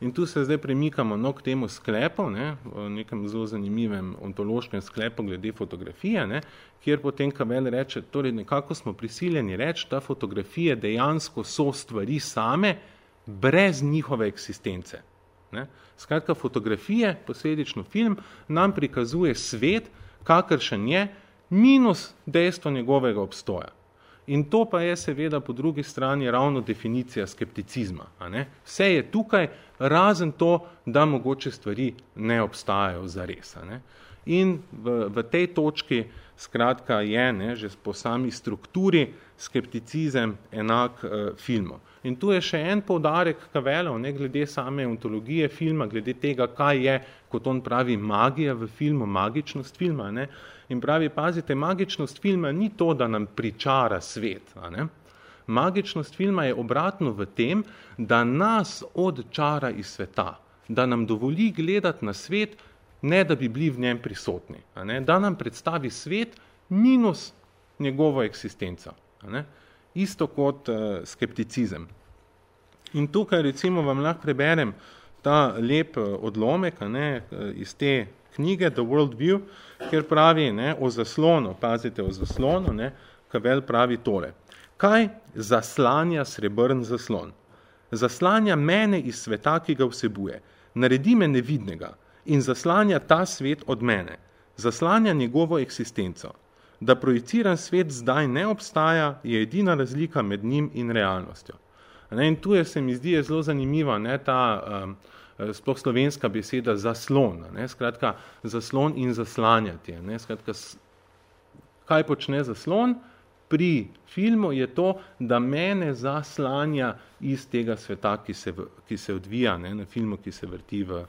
In tu se zdaj premikamo no k temu sklepu, ne, v nekem zelo zanimivem ontološkem sklepu glede fotografije, ne, kjer potem Kabel reče, torej nekako smo prisiljeni reči, da fotografije dejansko so stvari same, brez njihove eksistence. Ne. Skratka, fotografije, posledično film, nam prikazuje svet, kakršen je, minus dejstvo njegovega obstoja. In to pa je seveda po drugi strani ravno definicija skepticizma. A ne? Vse je tukaj, razen to, da mogoče stvari ne obstajajo zares. A ne? In v, v tej točki skratka je, ne, že po sami strukturi, skepticizem enak uh, filmu. In tu je še en poudarek Kavelov, ne, glede same ontologije filma, glede tega, kaj je, kot on pravi, magija v filmu, magičnost filma. Ne. In pravi, pazite, magičnost filma ni to, da nam pričara svet. A ne. Magičnost filma je obratno v tem, da nas odčara iz sveta, da nam dovoli gledati na svet, ne da bi bili v njem prisotni. A ne. Da nam predstavi svet minus njegovo eksistenco. A ne isto kot uh, skepticizem. In tukaj recimo vam lahko preberem ta lep uh, odlomek ne, uh, iz te knjige The World View, kjer pravi ne, o zaslonu, pazite o zaslonu, ne, Kavel pravi tole. Kaj zaslanja srebrn zaslon? Zaslanja mene iz sveta, ki ga vsebuje. Naredi me nevidnega in zaslanja ta svet od mene. Zaslanja njegovo eksistenco da projiciran svet zdaj ne obstaja, je edina razlika med njim in realnostjo. Ne, in tu je, se mi zdi, je zelo zanimiva ne, ta um, sploh slovenska beseda zaslon. Ne, skratka, zaslon in zaslanjati. Ne, skratka, kaj počne zaslon? Pri filmu je to, da mene zaslanja iz tega sveta, ki se, ki se odvija ne, na filmu, ki se vrti v,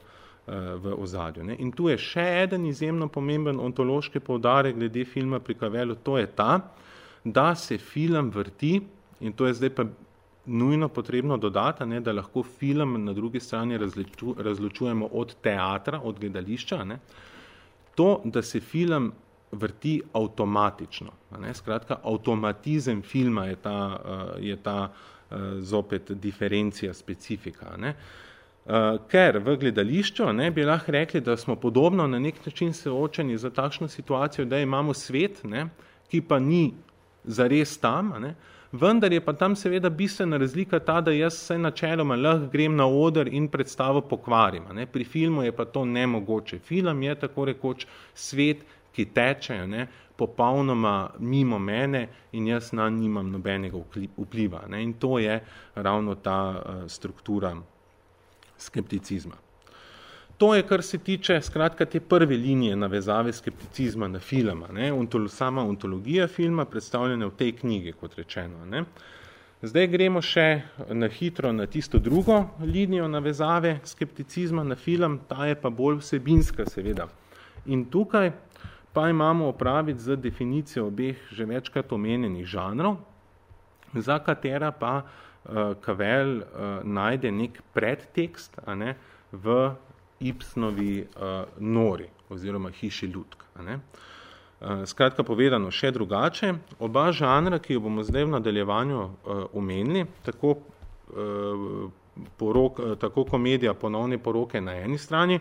v ozadju. Ne. In tu je še eden izjemno pomemben ontološki poudarek glede filma pri Kavelu, to je ta, da se film vrti, in to je zdaj pa nujno potrebno dodati, ne, da lahko film na drugi strani različu, razločujemo od teatra, od gledališča, ne, to, da se film vrti avtomatično. Ne, skratka, avtomatizem filma je ta, je ta zopet diferencija, specifika. Ne. Uh, ker v gledališču ne, bi lahko rekli, da smo podobno na nek način soočeni za takšno situacijo, da imamo svet, ne, ki pa ni zares tam, ne, vendar je pa tam seveda bistvena razlika ta, da jaz vse načeloma lahko grem na oder in predstavo pokvarim. Ne. Pri filmu je pa to nemogoče. Film je tako rekoč svet, ki teče ne, popolnoma mimo mene in jaz na nimam nobenega vpliva. Ne. In to je ravno ta uh, struktura skepticizma. To je, kar se tiče skratka te prve linije navezave skepticizma na filma. Ne? Ontolo, sama ontologija filma predstavljena v tej knjigi, kot rečeno. Ne? Zdaj gremo še na hitro na tisto drugo linijo navezave skepticizma na film, ta je pa bolj vsebinska seveda. In tukaj pa imamo opraviti z definicijo obeh že večkrat omenjenih žanrov, za katera pa uh, Kavel uh, najde nek predtekst a ne, v Ibsnovi uh, nori oziroma hiši ljudk. A ne. Uh, skratka povedano še drugače, oba žanra, ki jo bomo zdaj v nadaljevanju uh, omenili, tako, uh, porok, uh, tako komedija ponovne poroke na eni strani,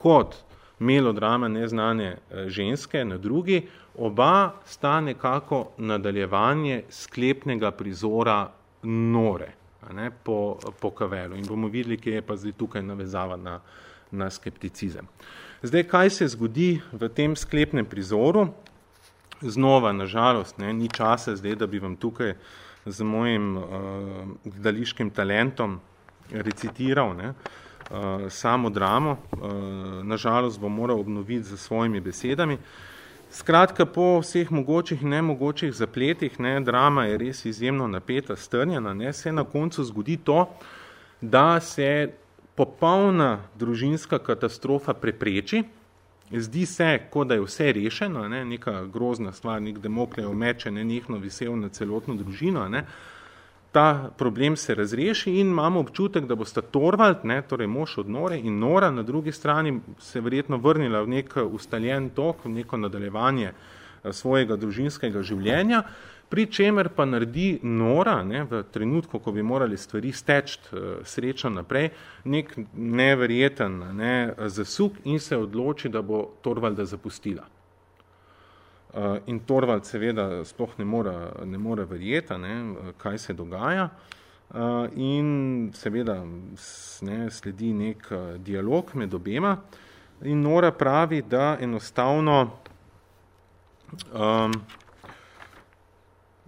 kot melodrama neznane ženske na drugi, oba sta nekako nadaljevanje sklepnega prizora nore ne, po, po kavelu. In bomo videli, kje je pa zdaj tukaj navezava na, na skepticizem. Zdaj, kaj se zgodi v tem sklepnem prizoru? Znova, nažalost, ne, ni časa zdaj, da bi vam tukaj z mojim uh, gledališkim talentom recitiral ne, uh, samo dramo. Uh, nažalost, bom moral obnoviti za svojimi besedami. Uh, Skratka, po vseh mogočih in nemogočih zapletih, ne, drama je res izjemno napeta, strnjena, ne, se na koncu zgodi to, da se popolna družinska katastrofa prepreči, zdi se, kot da je vse rešeno, ne, neka grozna stvar, nek demoklejo meče, ne, nekno visel na celotno družino, ne, ta problem se razreši in imamo občutek, da bosta Torvald, ne, torej mož od Nore in Nora na drugi strani se verjetno vrnila v nek ustaljen tok, v neko nadaljevanje eh, svojega družinskega življenja, pri čemer pa naredi Nora ne, v trenutku, ko bi morali stvari steči eh, srečo naprej, nek neverjeten ne, zasuk in se odloči, da bo Torvalda zapustila. Eh, in Torvald seveda sploh ne more, ne more verjeti, ne, kaj se dogaja. Uh, in seveda ne, sledi nek uh, dialog med obema in Nora pravi, da enostavno um,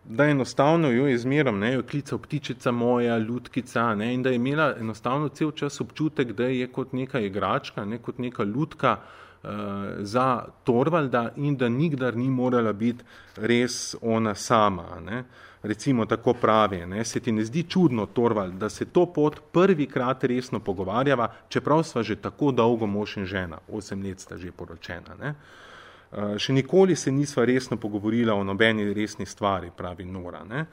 da enostavno jo je zmerom, ne, jo klical ptičica moja, ljudkica, ne, in da je imela enostavno cel čas občutek, da je kot neka igračka, ne, kot neka ljudka uh, za Torvalda in da nikdar ni morala biti res ona sama. Ne. Recimo tako pravi, ne, se ti ne zdi čudno, Torvald, da se to pot prvikrat resno pogovarjava, čeprav sva že tako dolgo mož in žena, osem let sta že poročena. Ne. Uh, Eh, še nikoli se nisva resno pogovorila o nobeni resni stvari, pravi Nora. Ne?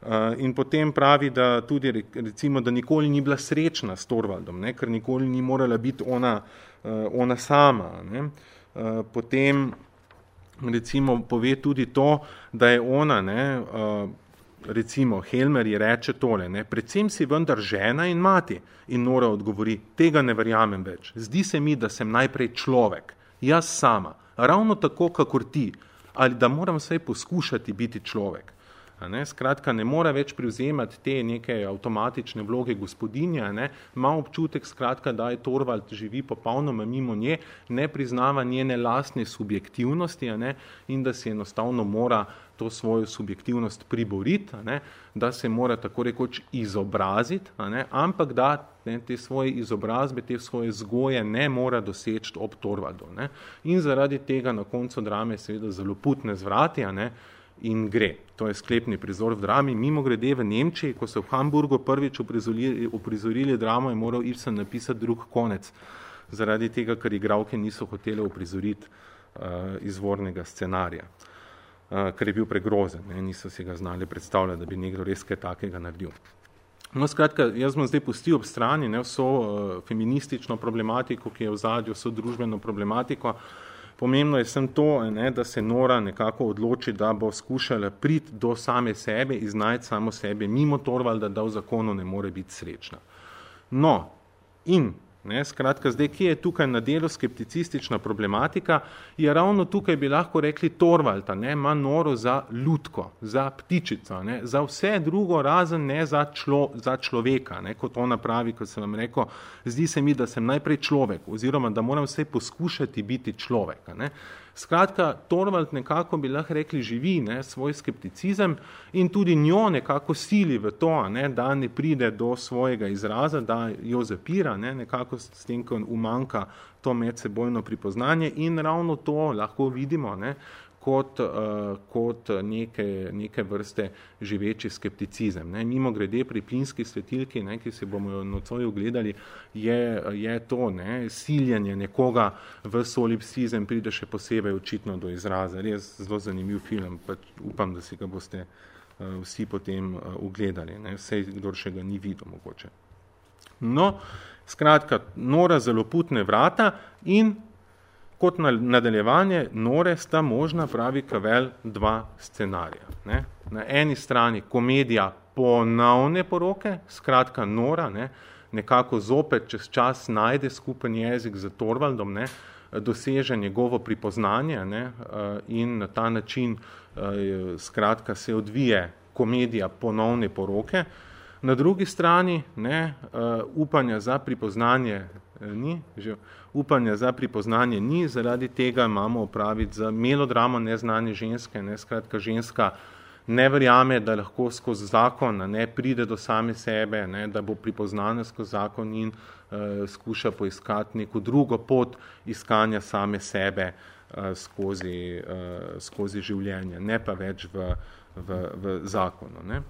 Uh, in potem pravi, da tudi recimo, da nikoli ni bila srečna s Torvaldom, ne? ker nikoli ni morala biti ona, uh, ona sama. Ne? Uh, potem recimo pove tudi to, da je ona, ne, uh, recimo Helmer je reče tole, ne? predvsem si vendar žena in mati. In Nora odgovori, tega ne verjamem več. Zdi se mi, da sem najprej človek, jaz sama ravno tako, kakor ti, ali da moram vsaj poskušati biti človek. Ne? Skratka, ne mora več privzemati te neke avtomatične vloge gospodinja, ne? ima občutek, skratka, da je Torvald živi popolnoma mimo nje, ne priznava njene lastne subjektivnosti ne? in da si enostavno mora to svojo subjektivnost priboriti, ne? da se mora tako rekoč izobraziti, ne? ampak da ne, te svoje izobrazbe, te svoje zgoje ne mora doseči ob Torvaldu. Ne? In zaradi tega na koncu drame seveda zelo putne zvrati, ne? In gre. To je sklepni prizor v drami. Mimo grede v Nemčiji, ko so v Hamburgu prvič uprizorili, uprizorili dramo, je moral Ibsen napisati drug konec, zaradi tega, ker igralke niso hotele uprizoriti uh, izvornega scenarija, uh, ker je bil pregrozen. Ne? Niso si ga znali predstavljati, da bi nekdo res kaj takega naredil. No, skratka, jaz bom zdaj pustil ob strani ne, vso uh, feministično problematiko, ki je v zadju, vso družbeno problematiko, uh, Pomembno je sem to, ne, da se Nora nekako odloči, da bo skušala priti do same sebe, iznajti samo sebe, mimo Torvalda, da v zakonu ne more biti srečna. No, in Ne, skratka, zdaj, ki je tukaj na delu skepticistična problematika, je ravno tukaj bi lahko rekli Torvalta, ne, ima noro za ljudko, za ptičico, ne, za vse drugo razen ne za, člo, za človeka, ne, kot ona pravi, kot sem vam rekel, zdi se mi, da sem najprej človek oziroma da moram vse poskušati biti človek. Ne. Skratka, Torvald nekako bi lahko rekli živi ne, svoj skepticizem in tudi njo nekako sili v to, ne, da ne pride do svojega izraza, da jo zapira, ne, nekako s tem, ko umanka to medsebojno pripoznanje in ravno to lahko vidimo, ne, kot, uh, kot neke, neke vrste živeči skepticizem. Ne. Mimo grede pri plinski svetilki, ne, ki se bomo nocoj ogledali, je, je to ne, siljenje nekoga v solipsizem pride še posebej očitno do izraza. Res zelo zanimiv film, pa upam, da si ga boste uh, vsi potem uh, ogledali. Ne. Vse, kdor še ga ni videl mogoče. No, skratka, nora zelo putne vrata in kot nadaljevanje Nore sta možna, pravi Kavel, dva scenarija. Ne? Na eni strani komedija ponovne poroke, skratka Nora, ne? nekako zopet čez čas najde skupen jezik za Torvaldom, ne? doseže njegovo pripoznanje ne? in na ta način skratka se odvije komedija ponovne poroke. Na drugi strani ne, upanja za pripoznanje ni, že upanja za pripoznanje ni, zaradi tega imamo opraviti za melodramo neznanje ženske, ne, skratka ženska ne verjame, da lahko skozi zakon ne pride do same sebe, ne, da bo pripoznana skozi zakon in uh, skuša poiskati neko drugo pot iskanja same sebe uh, skozi, uh, skozi življenje, ne pa več v, v, v zakonu. Ne.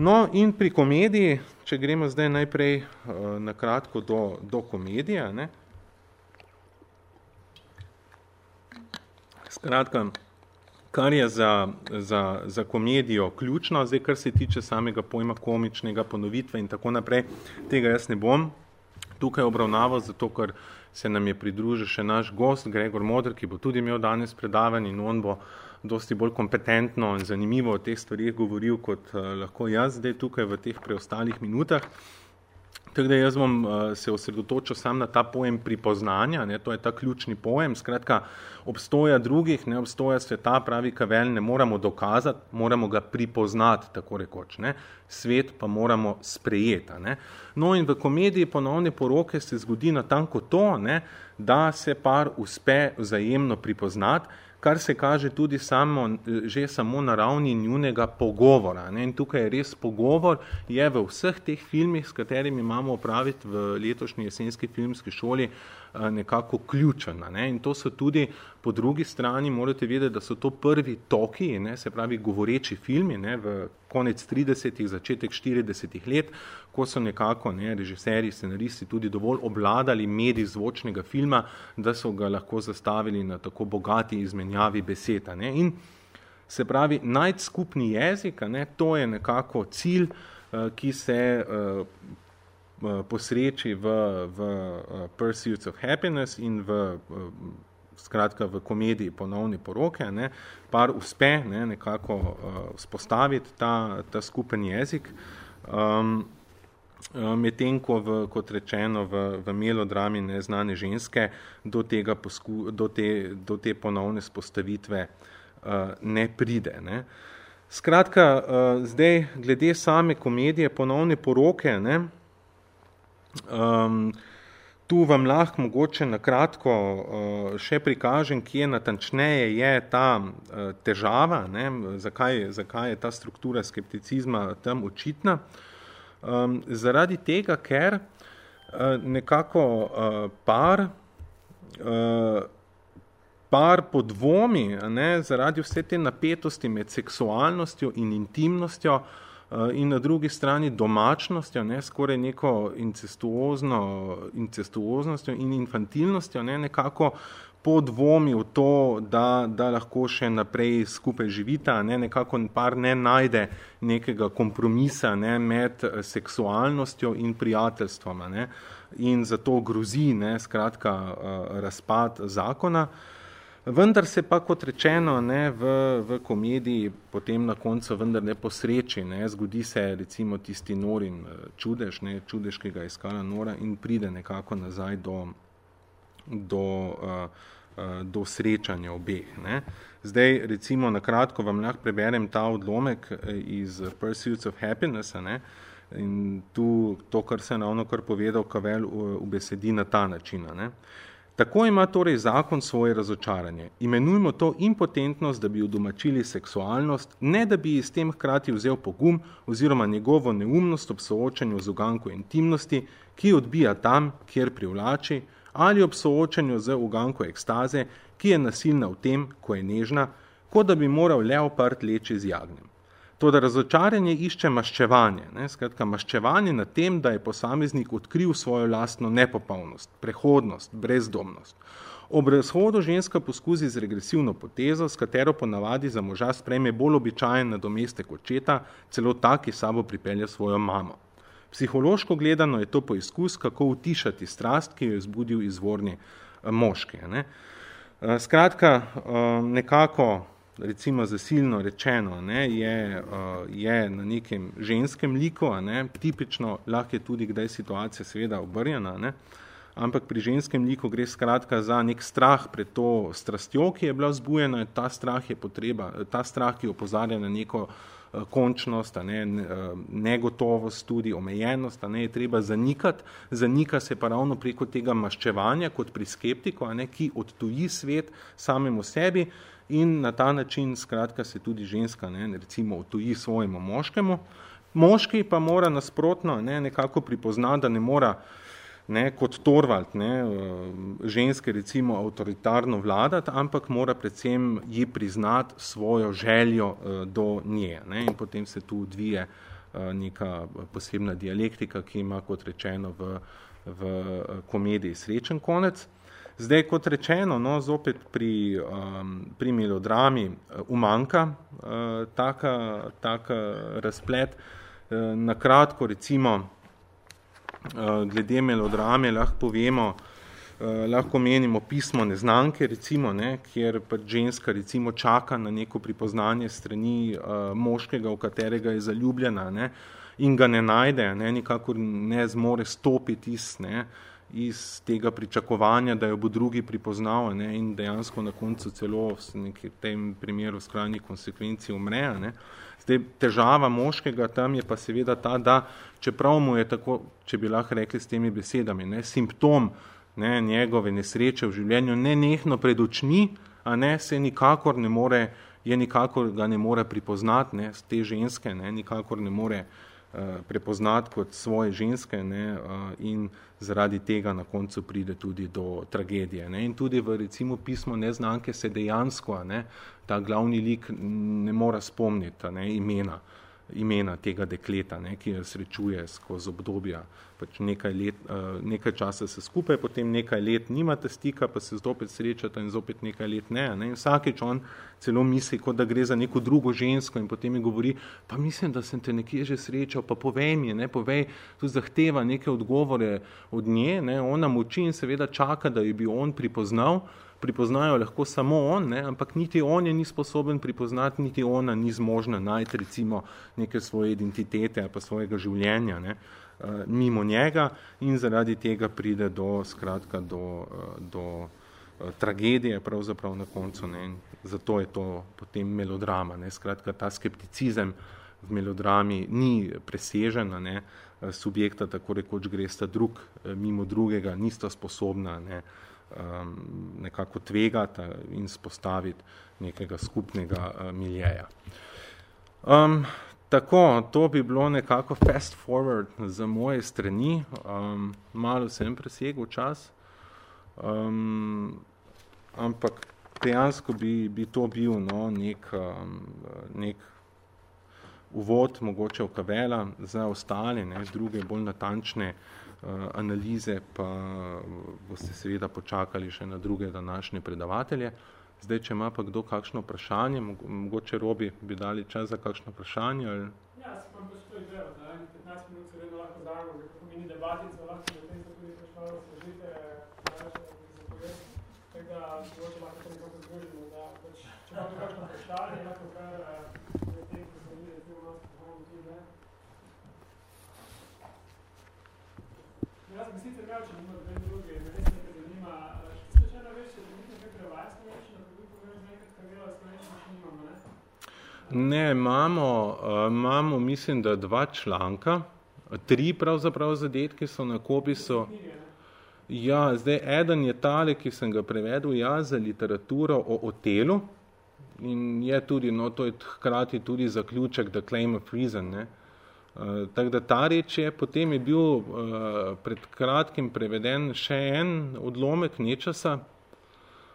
No in pri komediji, če gremo zdaj najprej uh, na kratko do, do komedije, ne, Skratka, kar je za, za, za komedijo ključno, zdaj kar se tiče samega pojma komičnega ponovitve in tako naprej, tega jaz ne bom tukaj obravnaval, zato ker se nam je pridružil še naš gost, Gregor Modr, ki bo tudi imel danes predavanje in on bo dosti bolj kompetentno in zanimivo o teh stvarih govoril, kot uh, lahko jaz zdaj tukaj v teh preostalih minutah. Tako da jaz bom uh, se osredotočil sam na ta pojem pripoznanja, ne, to je ta ključni pojem, skratka, obstoja drugih, ne obstoja sveta, pravi Kavel, ne moramo dokazati, moramo ga pripoznati, tako rekoč, ne, svet pa moramo sprejeti. Ne. No in v komediji ponovne poroke se zgodi na tanko to, ne, da se par uspe vzajemno pripoznati, kar se kaže tudi samo, že samo na ravni njunega pogovora. Ne? In tukaj je res pogovor, je v vseh teh filmih, s katerimi imamo opraviti v letošnji jesenski filmski šoli, Eh, nekako ključen. Ne? In to so tudi, po drugi strani, morate vedeti, da so to prvi toki, ne? se pravi govoreči filmi, ne? v konec 30-ih, začetek 40-ih let, ko so nekako ne, režiserji, scenaristi tudi dovolj obladali medij zvočnega filma, da so ga lahko zastavili na tako bogati izmenjavi beseda. Ne? In se pravi, najti skupni jezik, ne? to je nekako cilj, eh, ki se uh, Eh, posreči v, v Pursuits of Happiness in v, skratka, v komediji Ponovni poroke, ne, par uspe ne, nekako uh, spostaviti ta, ta skupen jezik, um, medtem ko, v, kot rečeno, v, v melodrami neznane ženske do, tega posku, do, te, do te ponovne spostavitve uh, ne pride. Ne. Skratka, uh, zdaj, glede same komedije Ponovne poroke, ne, Um, tu vam lahko mogoče na kratko uh, še prikažem, kje natančneje je ta uh, težava, ne, zakaj, zakaj je ta struktura skepticizma tam očitna. Um, zaradi tega, ker uh, nekako uh, par, uh, par podvomi, ne, zaradi vse te napetosti med seksualnostjo in intimnostjo, uh, in na drugi strani domačnostjo, ne, skoraj neko incestuozno, incestuoznostjo in infantilnostjo, ne, nekako podvomi v to, da, da lahko še naprej skupaj živita, ne, nekako par ne najde nekega kompromisa ne, med eh, seksualnostjo in prijateljstvom. Ne, in zato grozi ne, skratka, eh, razpad zakona. Vendar se pa, kot rečeno, ne, v, v komediji potem na koncu vendar ne posreči, ne, zgodi se recimo tisti norin eh, čudež, ne, čudež, ki ga je iskala Nora in pride nekako nazaj do, do, uh, uh, do srečanja obeh. Ne. Zdaj, recimo, na kratko vam lahko preberem ta odlomek iz Pursuits of Happiness, ne, in tu to, kar se ravno kar povedal Kavel, v, besedi na ta način. Ne. Tako ima torej zakon svoje razočaranje. Imenujmo to impotentnost, da bi udomačili seksualnost, ne da bi s tem hkrati vzel pogum oziroma njegovo neumnost ob soočanju z uganko intimnosti, ki odbija tam, kjer privlači, ali ob soočanju z uganko ekstaze, ki je nasilna v tem, ko je nežna, kot da bi moral leopard leči z jagnjem. To, da razočaranje išče maščevanje, ne, skratka, maščevanje na tem, da je posameznik odkril svojo lastno nepopolnost, prehodnost, brezdomnost. Ob razhodu ženska poskuzi z regresivno potezo, s katero ponavadi za moža spreme bolj običajen nadomestek očeta, celo ta, ki sabo pripelja svojo mamo. Psihološko gledano je to poizkus, kako utišati strast, ki jo je zbudil izvorni eh, moški. Ne. Eh, skratka, eh, nekako recimo zasilno rečeno, ne, je, je na nekem ženskem liku, ne, tipično lahko je tudi kdaj situacija seveda obrjena, ne, ampak pri ženskem liku gre skratka za nek strah pred to strastjo, ki je bila vzbujena, ta strah je potreba, ta strah, ki opozarja na neko uh, končnost, ne, uh, negotovost, tudi omejenost, ne, je treba zanikati, zanika se pa ravno preko tega maščevanja kot pri skeptiku, ne, ki odtuji svet samemu sebi, in na ta način skratka se tudi ženska ne, recimo otuji svojemu moškemu. Moški pa mora nasprotno ne, nekako pripoznati, da ne mora ne, kot Torvald ne, eh, ženske recimo avtoritarno vladati, ampak mora predvsem ji priznati svojo željo eh, do nje. Ne, in potem se tu odvije eh, neka posebna dialektika, ki ima kot rečeno v, v komediji srečen konec. Zdaj, kot rečeno, no, zopet pri, um, pri melodrami umanka uh, taka, taka razplet. Uh, na kratko, recimo, glede melodrame lahko povemo, uh, lahko menimo pismo neznanke, recimo, ne, kjer pač ženska recimo čaka na neko pripoznanje strani uh, moškega, v katerega je zaljubljena ne, in ga ne najde, ne, nikakor ne zmore stopiti iz, ne, uh, iz tega pričakovanja, da jo bo drugi pripoznal ne, in dejansko na koncu celo v tem primeru skrajni konsekvenci umre. Ne. Zdaj, težava moškega tam je pa seveda ta, da čeprav mu je tako, če bi lahko rekli s temi besedami, ne, simptom ne, njegove nesreče v življenju ne nehno pred očmi, a ne, se nikakor ne more, je nikakor ga ne more pripoznati, ne, te ženske, ne, nikakor ne more uh, prepoznati kot svoje ženske ne, uh, in zaradi tega na koncu pride tudi do tragedije. Ne. In tudi v recimo pismo neznanke se dejansko ne, ta glavni lik ne mora spomniti ne, imena. Imena tega dekleta, ne, ki jo srečuje skozi obdobja. Pač nekaj, let, uh, nekaj časa se skupaj, potem nekaj let nimate stika, pa se zopet srečate in zopet nekaj let ne. ne. In vsakeč on celo misli, kot da gre za neko drugo žensko in potem mi govori, pa mislim, da sem te nekje že srečal, pa povej mi, ne, povej, tu zahteva neke odgovore od nje, ne. ona moči in seveda čaka, da jo bi on pripoznal, pripoznajo lahko samo on, ne, ampak niti on je ni sposoben pripoznati, niti ona ni zmožna najti recimo neke svoje identitete ali pa svojega življenja ne, uh, mimo njega in zaradi tega pride do, skratka, do, uh, do uh, tragedije pravzaprav na koncu. Ne, in zato je to potem melodrama. Ne, skratka, ta skepticizem v melodrami ni presežen, ne, subjekta tako rekoč gresta drug mimo drugega, nista sposobna ne, uh, um, nekako tvegati in spostaviti nekega skupnega uh, miljeja. Um, tako, to bi bilo nekako fast forward za moje strani. Um, malo sem presegel čas, um, ampak dejansko bi, bi to bil no, nek, um, nek uvod, mogoče v kavela za ostale, ne, druge bolj natančne uh, analize, pa boste seveda počakali še na druge današnje predavatelje. Zdaj, če ima pa kdo kakšno vprašanje, mogoče Robi bi dali čas za kakšno vprašanje? Ali... Ja, se pa pač to idejo, da 15 minut se vedno lahko damo, za kako mini debatica, lahko na tem, kako nekaj špalo složite, tako da mogoče lahko to nekako zgožimo, da pač, če imate kakšno vprašanje, lahko kar v tem, ko smo videli, recimo nas, kako tudi, ne, Jaz bi sicer kaj, če nimam dve druge, me res nekaj zanima. Čisto še ena veš, če bi nekaj prevaj slovenčino, kako bi povedal, da nekaj karjela slovenčino še nimamo, ne? Imamo, uh, imamo, mislim, da dva članka, tri pravzaprav zadetke so na kopisu. Ja, zdaj, eden je tale, ki sem ga prevedel jaz za literaturo o otelu in je tudi, no, to je hkrati tudi zaključek The Claim of Reason, ne, Uh, tako da ta reč je, potem je bil uh, pred kratkim preveden še en odlomek nečasa.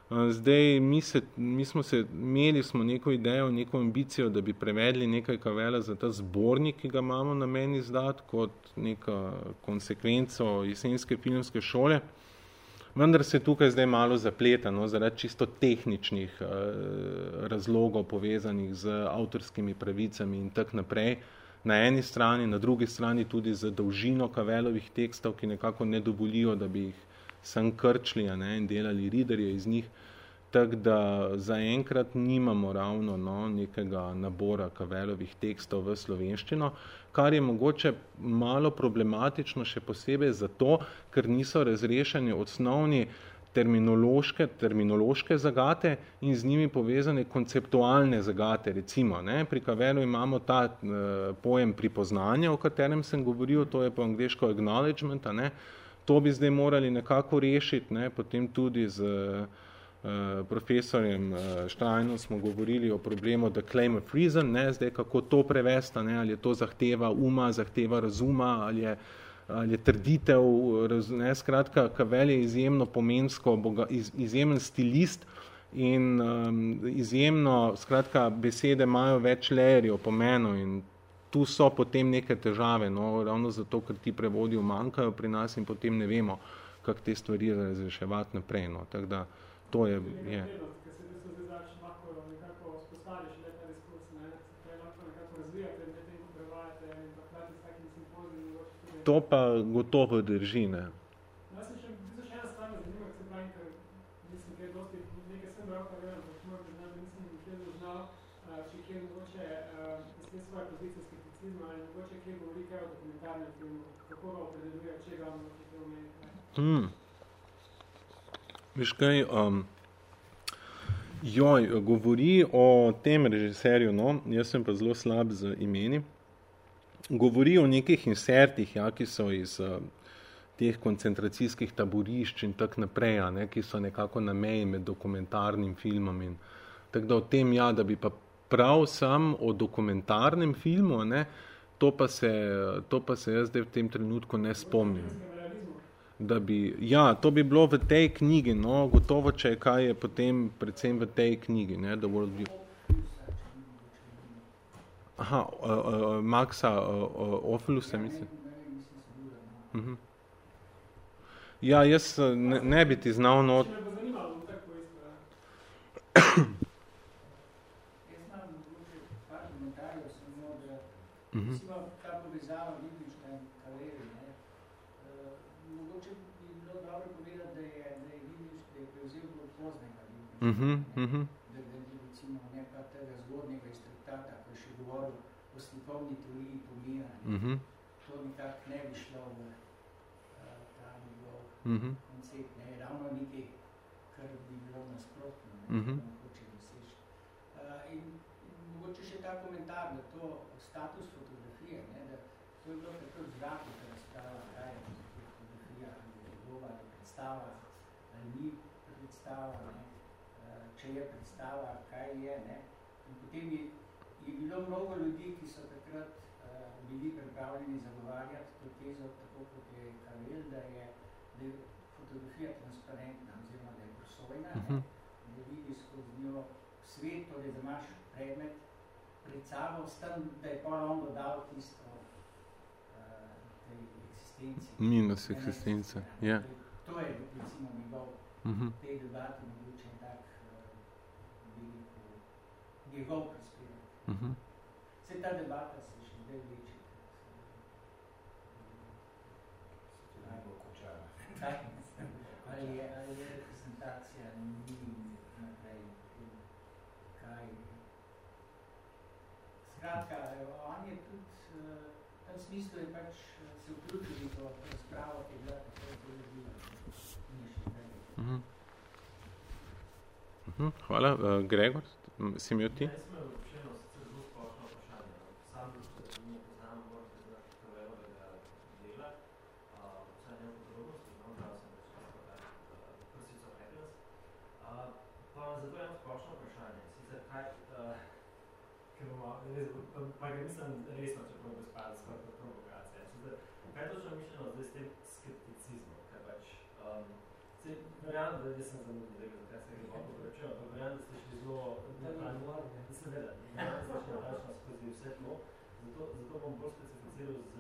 Uh, zdaj, mi, se, mi smo se, imeli smo neko idejo, neko ambicijo, da bi prevedli nekaj kavela za ta zbornik, ki ga imamo na meni izdati, kot neka konsekvenco jesenske filmske šole. Vendar se tukaj zdaj malo zapleta, no, zaradi čisto tehničnih uh, razlogov povezanih z avtorskimi pravicami in tak naprej. Na eni strani, na drugi strani tudi za dolžino kavelovih tekstov, ki nekako ne dovolijo, da bi jih sem krčli ne, in delali riderje iz njih. Tako da zaenkrat nimamo ravno no, nekega nabora kavelovih tekstov v slovenščino, kar je mogoče malo problematično še posebej zato, ker niso razrešeni osnovni terminološke, terminološke zagate in z njimi povezane konceptualne zagate. Recimo, ne, pri Kavelu imamo ta uh, pojem pripoznanja, o katerem sem govoril, to je po angliško acknowledgement, ne, to bi zdaj morali nekako rešiti, ne, potem tudi z uh, profesorjem uh, Štrajnom smo govorili o problemu the claim of reason, ne, zdaj kako to prevesta, ne, ali je to zahteva uma, zahteva razuma, ali je ali je trditev, ne, skratka, Kavel je izjemno pomensko, boga, iz, izjemen stilist in um, izjemno, skratka, besede imajo več lerjev pomenu in tu so potem neke težave, no, ravno zato, ker ti prevodijo manjkajo pri nas in potem ne vemo, kako te stvari razreševati naprej, no, tako da to je, je. to pa gotovo drži, ne. Hmm. Veš kaj, um, joj, govori o tem režiserju, no, jaz sem pa zelo slab z imeni, govori o nekih insertih, ja, ki so iz uh, teh koncentracijskih taborišč in tak naprej, ne, ki so nekako na meji med dokumentarnim filmom in tako da o tem ja, da bi pa prav sam o dokumentarnem filmu, ne, to pa se, to pa se jaz zdaj v tem trenutku ne spomnim. Da bi, ja, to bi bilo v tej knjigi, no, gotovo, če je kaj je potem predvsem v tej knjigi, ne, The World View. Aha, uh, uh, Maxa uh, uh, Ophelusa, mislim. Uh -huh. Ja, jaz ne, ne bi ti znal not... Mhm. Ta povezava Vidička in Kaleri, ne, uh, mogoče bi bilo dobro povedati, da je, da je Vidič, da je prevzel bolj poznega Vidička, uh -huh, uh -huh. da, je recimo ne pa tega zgodnega iz traktata, ko je še govoril o slikovni teoriji pomira, uh -huh. to nekako ne bi šlo v uh, ta njegov uh -huh. koncept, ne, ravno nekaj, kar bi bilo nasprotno, ne, uh -huh. hoče doseči. Uh, in, in mogoče še ta komentar, da to status fotografije, ne, da to je bilo tako zraku, da razprava, kaj je fotografija, ali je zgodba, ali predstava, ali ni predstava, ne, če je predstava, kaj je. Ne. In potem je, je bilo mnogo ljudi, ki so takrat uh, bili pripravljeni zagovarjati to tezo, tako kot je Kavel, da je, da je fotografija transparentna, oziroma da je prosojna, uh -huh. ne, da vidiš skozi njo svet, torej da imaš predmet pred sabo, s tem, da je pa on dodal tisto uh, eksistenci. Minus eksistence, ja. Yeah. To je recimo njegov, uh -huh. tej debati mogoče tak uh, veliko, njegov prispevek. Uh -huh. Vse ta debata se še zdaj vleče. Najbolj kočara. ali, je, ali je reprezentacija ni naprej, kaj Skratka, on je tudi, v tem smislu je pač se vključili v razpravo, ki je bila tako zelo. Hvala. Uh, Gregor, si imel ti? Pa ga mislim resno, če bomo gospodati skoraj kot provokacija. Kaj točno mišljeno zdaj s tem skepticizmom? Kaj pač, um, se, verjamem, da jaz sem zamudil tega, zakaj se ga bolj povračujem, ampak verjamem, da ste šli zelo natančno, da se veda, da ste šli natančno skozi vse to, zato, zato bom bolj specificiral z,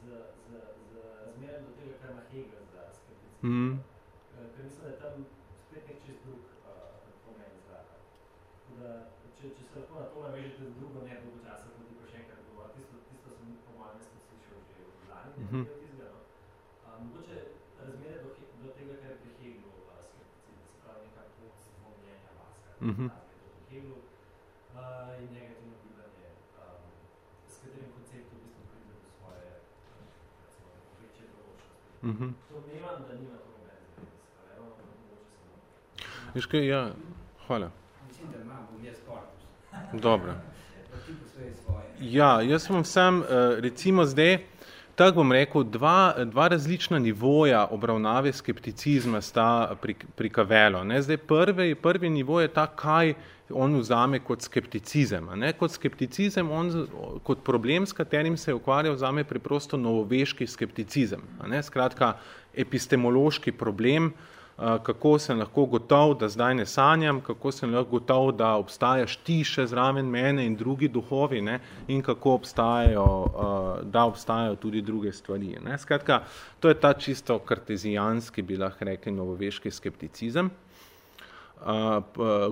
z, z, z razmerjem do tega, kar ima Hegel za skepticizm. Mm. Ker mislim, da je tam spet nek čist drug uh, pomen zraka. Da, če, če se lahko na to navežete z drugo ne dolgo časa, kot pa še enkrat govor, tisto, tisto sem po mojem mestu slišal že v lani, mm -hmm. tizga, no? uh, mogoče razmere do, do tega, kar je pri Heglu uh, skepticizm, se pravi neka pot zvomljenja vaska, mm -hmm. to pri Heglu uh, in negativno gibanje, um, s katerim konceptu v bistvu pride do svoje recimo, večje določnosti. Mm -hmm. To nemam, da nima to nobene zveze, se pravi, eno, mogoče samo. Veš kaj, ja, hvala. Mislim, da imam, bom jaz korpus. Dobro. Ja, jaz vam sam, recimo zdaj, tako bom rekel, dva, dva različna nivoja obravnave skepticizma sta pri, pri Kavelo. Ne? Zdaj, prvi, prvi nivo je ta, kaj on vzame kot skepticizem. Ne? Kot skepticizem, on, kot problem, s katerim se je ukvarjal, vzame preprosto novoveški skepticizem. Ne? Skratka, epistemološki problem, kako sem lahko gotov, da zdaj ne sanjam, kako sem lahko gotov, da obstajaš ti še zraven mene in drugi duhovi ne? in kako obstajajo, da obstajajo tudi druge stvari. Ne? Skratka, to je ta čisto kartezijanski, bi lahko rekli, novoveški skepticizem.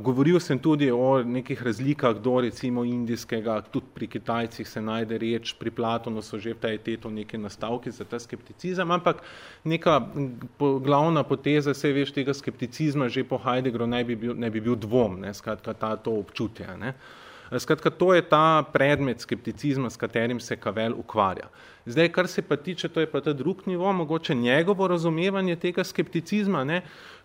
Govoril sem tudi o nekih razlikah do recimo indijskega, tudi pri Kitajcih se najde reč, pri Platonu so že v tej teto neke nastavki za ta skepticizem, ampak neka glavna poteza, se veš, tega skepticizma že po Heideggeru ne bi bil, ne bi bil dvom, ne, skratka ta, to občutje. Ne. Skratka, to je ta predmet skepticizma, s katerim se Kavel ukvarja. Zdaj, kar se pa tiče, to je pa ta drug nivo, mogoče njegovo razumevanje tega skepticizma, ne,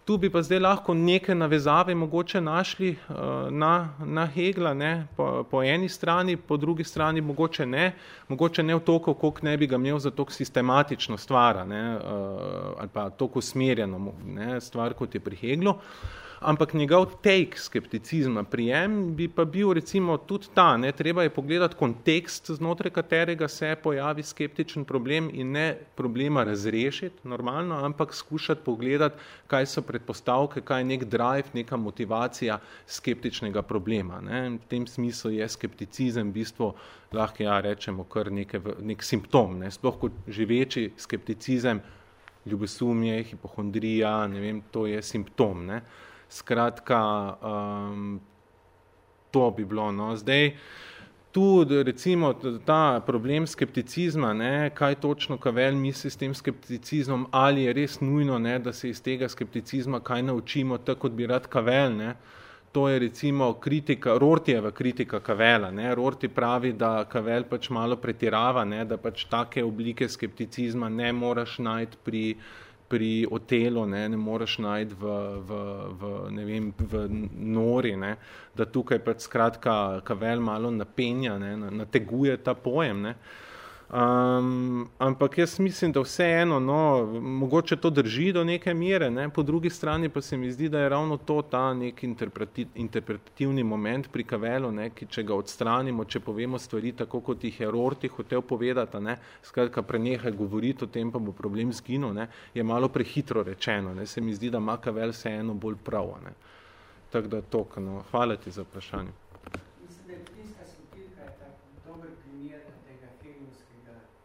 tu bi pa zdaj lahko neke navezave mogoče našli uh, na, na Hegla, ne, po, po eni strani, po drugi strani mogoče ne, mogoče ne v toliko, koliko ne bi ga imel za toliko sistematično stvara, ne, uh, ali pa toliko usmerjeno ne, stvar, kot je pri Heglu. Uh, ampak njegov take skepticizma, prijem bi pa bil recimo tudi ta, ne, treba je pogledati kontekst, znotraj katerega se pojavi skeptičen problem in ne problema razrešiti normalno, ampak skušati pogledati, kaj so predpostavke, kaj je nek drive, neka motivacija skeptičnega problema. Ne. V tem smislu je skepticizem v bistvu lahko ja rečemo kar neke, nek simptom, ne. sploh kot živeči skepticizem, ljubosumje, hipohondrija, ne vem, to je simptom. Ne. Uh, Skratka, um, to bi bilo. No. Zdaj, tu recimo ta problem skepticizma, ne, kaj točno Kavel misli s tem skepticizmom, ali je res nujno, ne, da se iz tega skepticizma kaj naučimo, tako kot bi rad Kavel, ne, to je recimo kritika, Rortijeva kritika Kavela. Ne. Rorti pravi, da Kavel pač malo pretirava, ne, da pač take oblike skepticizma ne moraš najti pri pri otelu ne, ne moreš najti v, v, v, ne vem, v nori, ne, da tukaj pač skratka kavel malo napenja, ne, nateguje ta pojem. Ne. Um, ampak jaz mislim, da vseeno, no, mogoče to drži do neke mere, ne? po drugi strani pa se mi zdi, da je ravno to ta nek interpreti, interpretativni moment pri Kavelu, ne? ki če ga odstranimo, če povemo stvari tako, kot jih je Rorti hotel povedati, ne? skratka prenehaj govoriti o tem, pa bo problem zginil, ne? je malo prehitro rečeno. Ne? Se mi zdi, da ima Kavel vseeno bolj prav. Ne? Tako da to, no. hvala ti za vprašanje. kjer pa je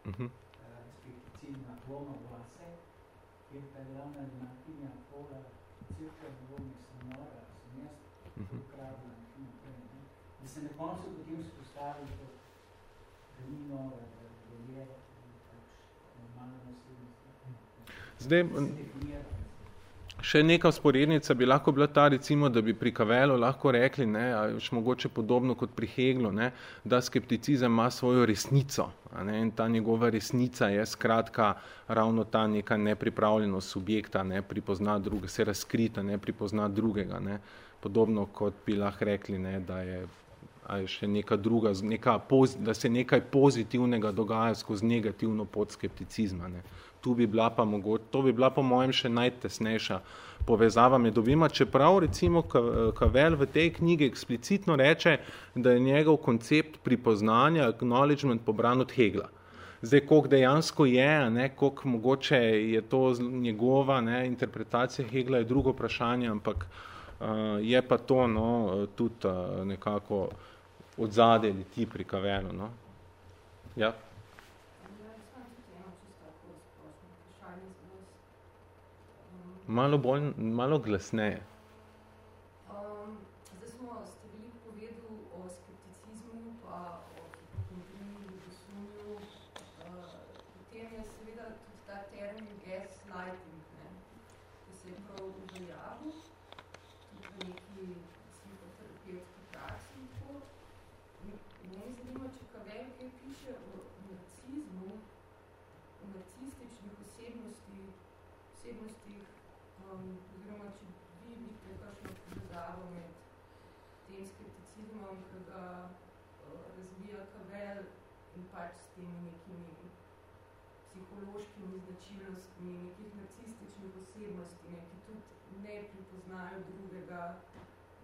uh-huh. Da se na koncu potem spostavi, da ni nora, da je pač normalna naslednost. Zdaj, Še neka sporednica bi lahko bila ta, recimo, da bi pri Kavelu lahko rekli, ne, mogoče podobno kot pri Heglu, ne, da skepticizem ima svojo resnico. Ne, in ta njegova resnica je skratka ravno ta neka nepripravljenost subjekta, ne pripozna druge, se razkrita, ne pripozna drugega. Ne, podobno kot bi lahko rekli, ne, da je ali še neka druga, neka, da se nekaj pozitivnega dogaja skozi negativno pod skepticizma. Ne tu bi bila pa mogoče, to bi bila po mojem še najtesnejša povezava med obima, čeprav recimo Kavel v tej knjigi eksplicitno reče, da je njegov koncept pripoznanja, acknowledgement pobran od Hegla. Zdaj, koliko dejansko je, ne, koliko mogoče je to njegova ne, interpretacija Hegla, je drugo vprašanje, ampak uh, je pa to no, tudi uh, nekako odzadje ti pri Kavelu. No. Ja. Malo bolj, malo glasneje.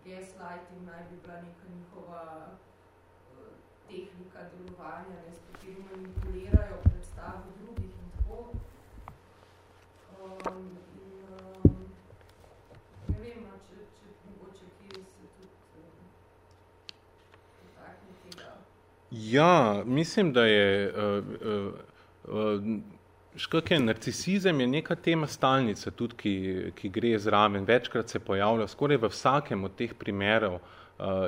Gaslighting naj bi bila neka njihova uh, tehnika delovanja, ne, s kateri manipulirajo predstavo drugih in tako. Um, in, um, ne vem, no, če, če mogoče kje se tudi um, tega. Ja, mislim, da je uh, uh, uh, Škak narcisizem je neka tema stalnica, tudi ki, ki gre zraven, večkrat se pojavlja, skoraj v vsakem od teh primerov uh,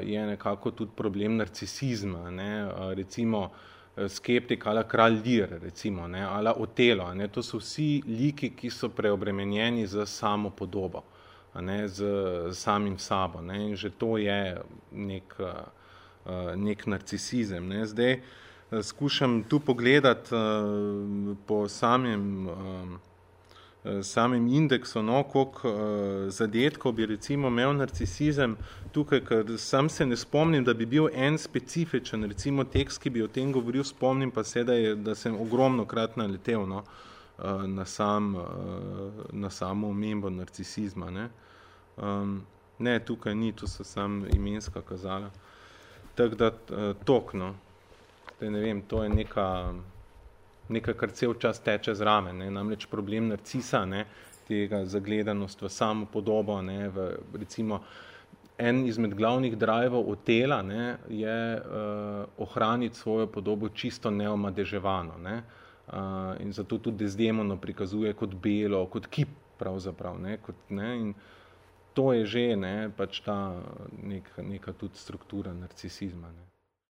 je nekako tudi problem narcisizma, ne? Uh, recimo skeptik ali kralj lir, recimo, ne? ali otelo, ne? to so vsi liki, ki so preobremenjeni z samo podobo, ne? z, samim sabo. Ne? In že to je nek uh, nek narcisizem. Ne. Zdaj uh, skušam tu pogledati uh, po samem uh, samem indeksu, no, koliko uh, zadetkov bi recimo imel narcisizem tukaj, ker sam se ne spomnim, da bi bil en specifičen recimo tekst, ki bi o tem govoril, spomnim pa se, da, je, da sem ogromno krat naletel no, uh, na, sam, uh, na samo omembo narcisizma. Ne. Um, ne, tukaj ni, tu so sam imenska kazala. Tako da, uh, tok, no. ne vem, to je neka nekaj, kar cel čas teče zraven. Ne? Namreč problem narcisa, ne? tega zagledanost v samo podobo, ne? V, recimo, en izmed glavnih drajvov od tela ne? je uh, ohraniti svojo podobo čisto neomadeževano. Ne? Uh, in zato tudi Desdemono prikazuje kot belo, kot kip pravzaprav. Ne? Kot, ne? In to je že ne? pač ta nek, neka tudi struktura narcisizma. Ne?